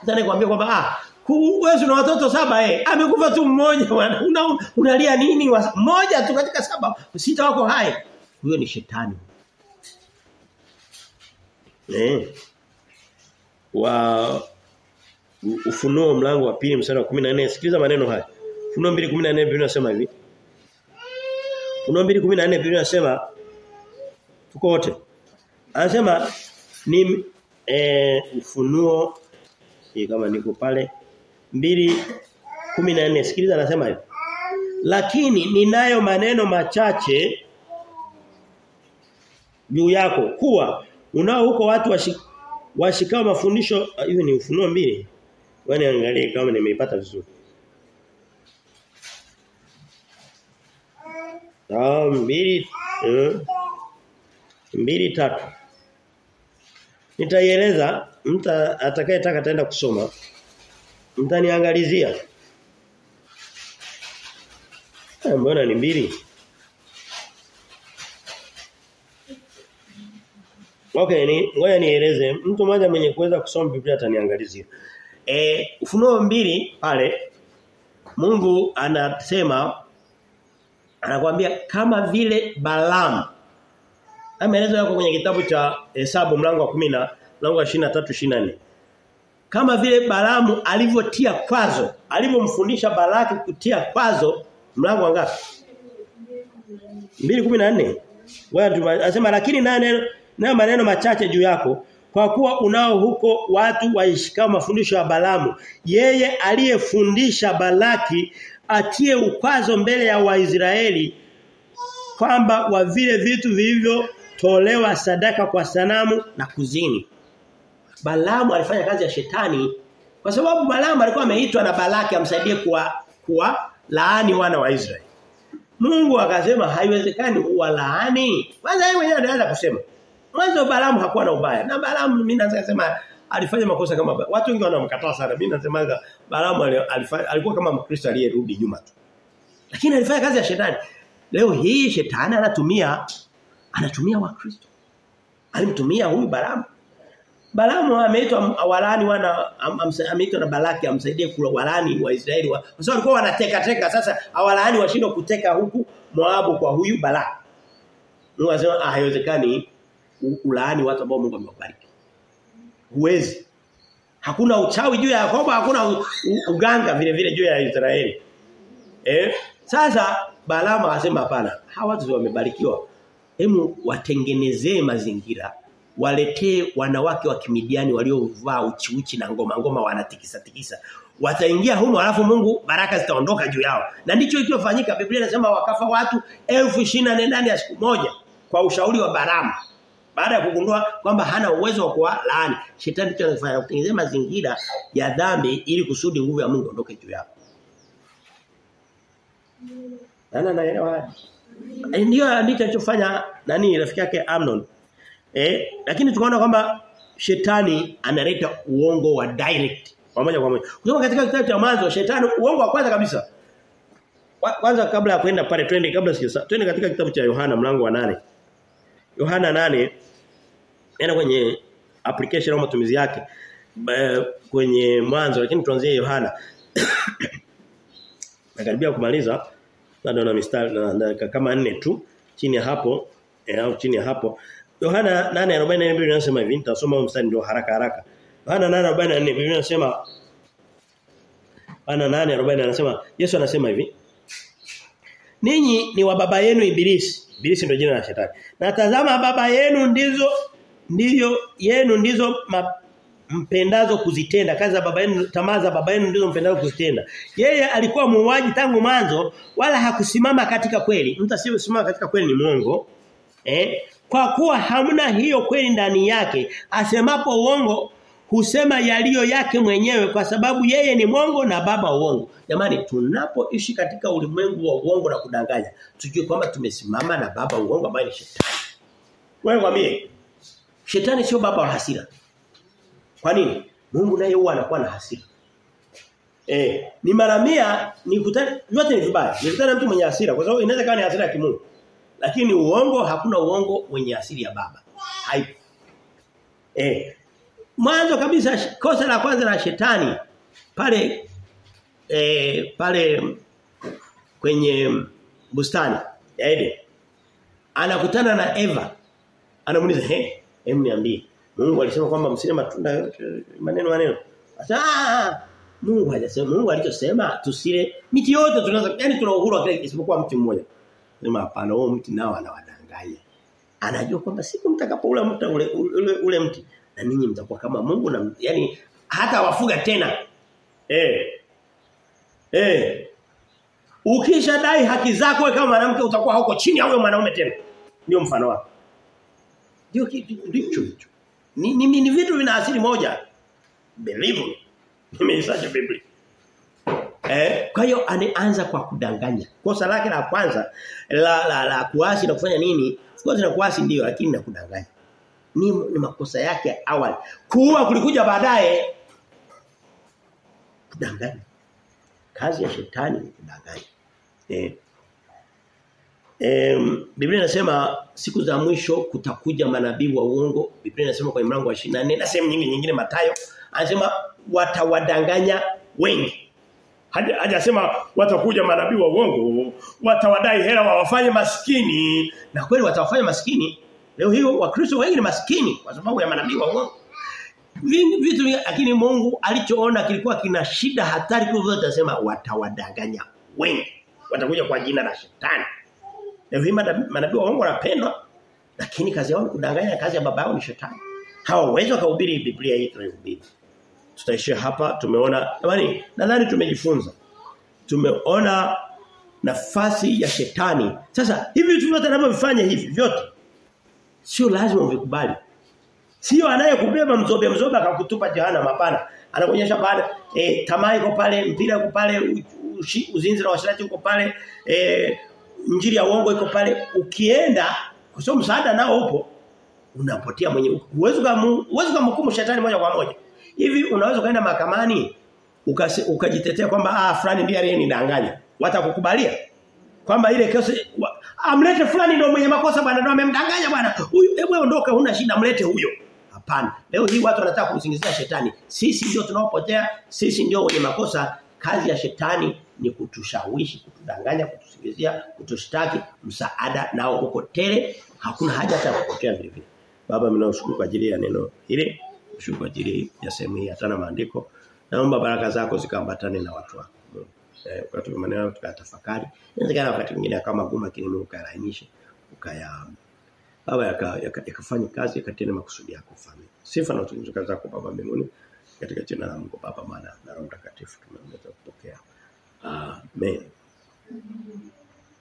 sasa nikwambia kwamba ah wewe una watoto saba eh amekufa tu mmoja una, unalia nini mmoja tu katika saba sita wako hai. Huyo ni shetani. Eh. Wa Ufunuo mlango wa pili mstari wa 14 sikiliza maneno haya. Ufunuo 2:14 Biblia inasema hivi. Ufunuo 2:14 Biblia inasema tuko wote. Anasema ni eh ufunuo e, kama niko pale 2:14 sikiliza anasema hivi. Lakini ninayo maneno machache juu yako kuwa unao huko watu washik, washikao mafundisho hiyo ni ufunuo mbili. Wani angalie kama nimeipata vizuri. Ah mbili eh, mbili tatu. Nitaieleza mtu atakayetaka ataenda kusoma. Mtaniangalizia. Mbona ni mbili? Okay, ni ngoja nieleze. Mtu mmoja mwenye kuweza kusoma Biblia ataniangalizia. Eh, Ufunuo mbili pale Mungu anasema anakuambia kama vile Balaam Ameeleza yako kwenye kitabu cha Hesabu mlango wa 10 mlango wa 23 24. Kama vile Balamu alivyotia kwazo, alivyomfundisha Balaki kutia kwazo mlango wa ngapi? 2:14. Wewe anasema lakini nayo nayo maneno machache juu yako kwa kuwa unao huko watu waishikao mafundisho ya Balamu yeye aliyefundisha Balaki atie ukwazo mbele ya Waisraeli kwamba wa vile vitu vilivyotolewa sadaka kwa sanamu na kuzini Balamu alifanya kazi ya shetani kwa sababu Balaamu alikuwa ameitwa na Balaki amsaidie kuwa kuwa laani wana wa Israeli Mungu akasema haiwezekani uwalaani. Kwanza yeye mwenyewe anaanza kusema. Mwanzo Balaamu hakuwa na ubaya. Na Balaamu mimi naanza kusema alifanya makosa kama watu wengi wanamkataa sana. Mimi nasema Balaamu alikuwa kama Mkristo aliyerudi nyuma tu. Lakini alifanya kazi ya shetani. Leo hii shetani anatumia anatumia wakristo. Alimtumia huyu Balaam. Balaam ameitwa walani wana ameitwa na Balaki amsaidie kula walani wa Israeli wa. Sababu walikuwa wanateka teka sasa awalaani washindwa kuteka huku Moabu kwa huyu Balaki. Mungu anasema ah haiwezekani ulaani watu ambao Mungu amewabariki. Huwezi. Hakuna uchawi juu ya Yakobo, hakuna uganga vile vile juu ya Israeli. Eh? Sasa Balaamu akasema hapana, hawa watu wamebarikiwa. Hemu watengenezee mazingira waletee wanawake wa kimidiani waliovaa uchi uchi na ngoma. Ngoma wanatikisa tikisa. Wataingia humo alafu Mungu baraka zitaondoka juu yao. Na ndicho kilichofanyika. Biblia inasema wakafa watu 1024 ndani ya siku moja kwa ushauri wa Baramu baada ya kugundua kwamba hana uwezo wa kuwalaani shetani ndicho anafanya kutengeneza mazingira ya dhambi ili kusudi nguvu ya Mungu ondoke juu yao. Nana naelewa ndio ndicho alichofanya nani rafiki yake Amnon Eh, lakini tukaona kwamba shetani analeta uongo wa direct pamoja kwa moja. Kusoma katika kitabu cha mwanzo shetani uongo wa kwanza kabisa. Kwanza kabla ya kwenda pale twende kabla sija twende katika kitabu cha Yohana mlango wa nane Yohana nane nenda kwenye application au matumizi yake kwenye mwanzo lakini tuanzie Yohana. Nakaribia kumaliza bado na mistari na kama nne tu chini ya hapo eh, au chini ya hapo Yohana 8:44 Biblia inasema hivi nitasoma mstari ndio haraka haraka. Yohana 8:44 Biblia inasema Yohana 8:40 anasema Yesu anasema hivi Ninyi ni wa baba yenu ibilisi. Ibilisi ndio jina la shetani. Na tazama baba yenu ndizo ndio yenu ndizo ma, mpendazo kuzitenda. Kazi za baba yenu tamaa za baba yenu ndizo mpendazo kuzitenda. Yeye alikuwa muuaji tangu mwanzo wala hakusimama katika kweli. Mtu asiyesimama katika kweli ni mwongo. Eh? Kwa kuwa hamna hiyo kweli ndani yake, asemapo uongo husema yaliyo yake mwenyewe kwa sababu yeye ni mwongo na baba uongo. Jamani tunapoishi katika ulimwengu wa uongo na kudanganya, tujue kwamba tumesimama na baba uongo ambaye ni shetani. Wewe mwambie shetani sio baba wa hasira. Kwa nini? Mungu naye huwa anakuwa na hasira. Eh, ni mara 100 nikutane yote ni vibaya. Nikutane mtu mwenye hasira kwa sababu inaweza kuwa ni hasira ya kimungu. Lakini uongo hakuna uongo wenye asili ya baba. Haipo. Eh. Mwanzo kabisa kosa la kwanza la shetani pale eh pale kwenye bustani ya Eden. Anakutana na Eva. Anamuuliza, "He, hem niambie. Mungu alisema kwamba msile matunda maneno maneno." Sasa Mungu hajasema Mungu alichosema tusile miti yote tunaweza yani tuna uhuru wa kile isipokuwa mti mmoja. Sema hapana huo mti nao anawadanganya. Anajua kwamba siku mtakapoula mti ule, ule, ule mti na ninyi mtakuwa kama Mungu na yani hata wafuga tena. Eh. Eh. Ukisha dai haki zako kama mwanamke utakuwa huko chini ya mwanaume tena. Ndio mfano wako. Ndio ndicho hicho. Ni, ni, ni vitu vina asili moja. Believe me. Biblia. Eh, kwa hiyo anaanza kwa kudanganya. Kosa lake la kwanza la la, la kuasi na kufanya nini? Kosa la kuasi ndio lakini na kudanganya. Ni, ni makosa yake awali. Kuua kulikuja baadaye. Kudanganya. Kazi ya shetani ni kudanganya. Eh. Eh, Biblia inasema siku za mwisho kutakuja manabii wa uongo. Biblia inasema kwa mlango wa 24 na sehemu nyingine nyingine Mathayo anasema watawadanganya wengi. Hajasema watakuja manabii wa uongo, watawadai hela wawafanye maskini. Na kweli watawafanya maskini. Leo hiyo wakristo wengi ni maskini kwa sababu ya manabii wa uongo. Vitu lakini Mungu alichoona kilikuwa kina shida hatari kwa vile atasema watawadanganya wengi. Watakuja kwa jina la shetani. Leo hii manabii wa uongo wanapendwa lakini kazi yao ni kudanganya kazi ya baba yao ni shetani. hawawezi kuhubiri Biblia hii tunayohubiri. Tutaishia hapa tumeona jamani nadhani tumejifunza. Tumeona nafasi ya shetani. Sasa hivi vitu vyote anavyofanya hivi vyote sio lazima uvikubali. Sio anayekubeba mzobe mzobe akakutupa jehana mapana Anakuonyesha pale e, tamaa iko pale, mpira uko pale, uzinzi na washirati uko pale, e, njiri ya uongo iko pale. Ukienda kwa sababu msaada nao upo unapotea mwenye uwezo uwezo kama shetani moja kwa moja. Hivi unaweza kaenda mahakamani ukajitetea kwamba ah fulani ndiye aliyenidanganya. Watakukubalia? Kwamba ile kesi amlete fulani ndio mwenye makosa bwana ndio amemdanganya bwana. Huyu hebu ondoka huna shida mlete huyo. Hapana. Leo hii watu wanataka kumsingizia shetani. Sisi ndio tunaopotea, sisi ndio wenye makosa. Kazi ya shetani ni kutushawishi, kutudanganya, kutusingizia, kutushtaki, msaada nao uko tele. Hakuna haja hata kupotea vile vile. Baba mimi nakushukuru kwa ajili ya neno hili. Nashukuru kwa ajili ya sehemu hii hata na maandiko. Naomba baraka zako zikambatane na watu wako. Eh, wakati maneno tukatafakari. Inawezekana wakati mwingine kama guma kineno ukalainisha ukaya Baba yakafanya yaka, kazi yakatenda makusudi yako ufanye. Sifa na utukufu zako Baba mbinguni katika jina la Mungu Baba Mwana na Roho Mtakatifu tumeomba kupokea. Amen.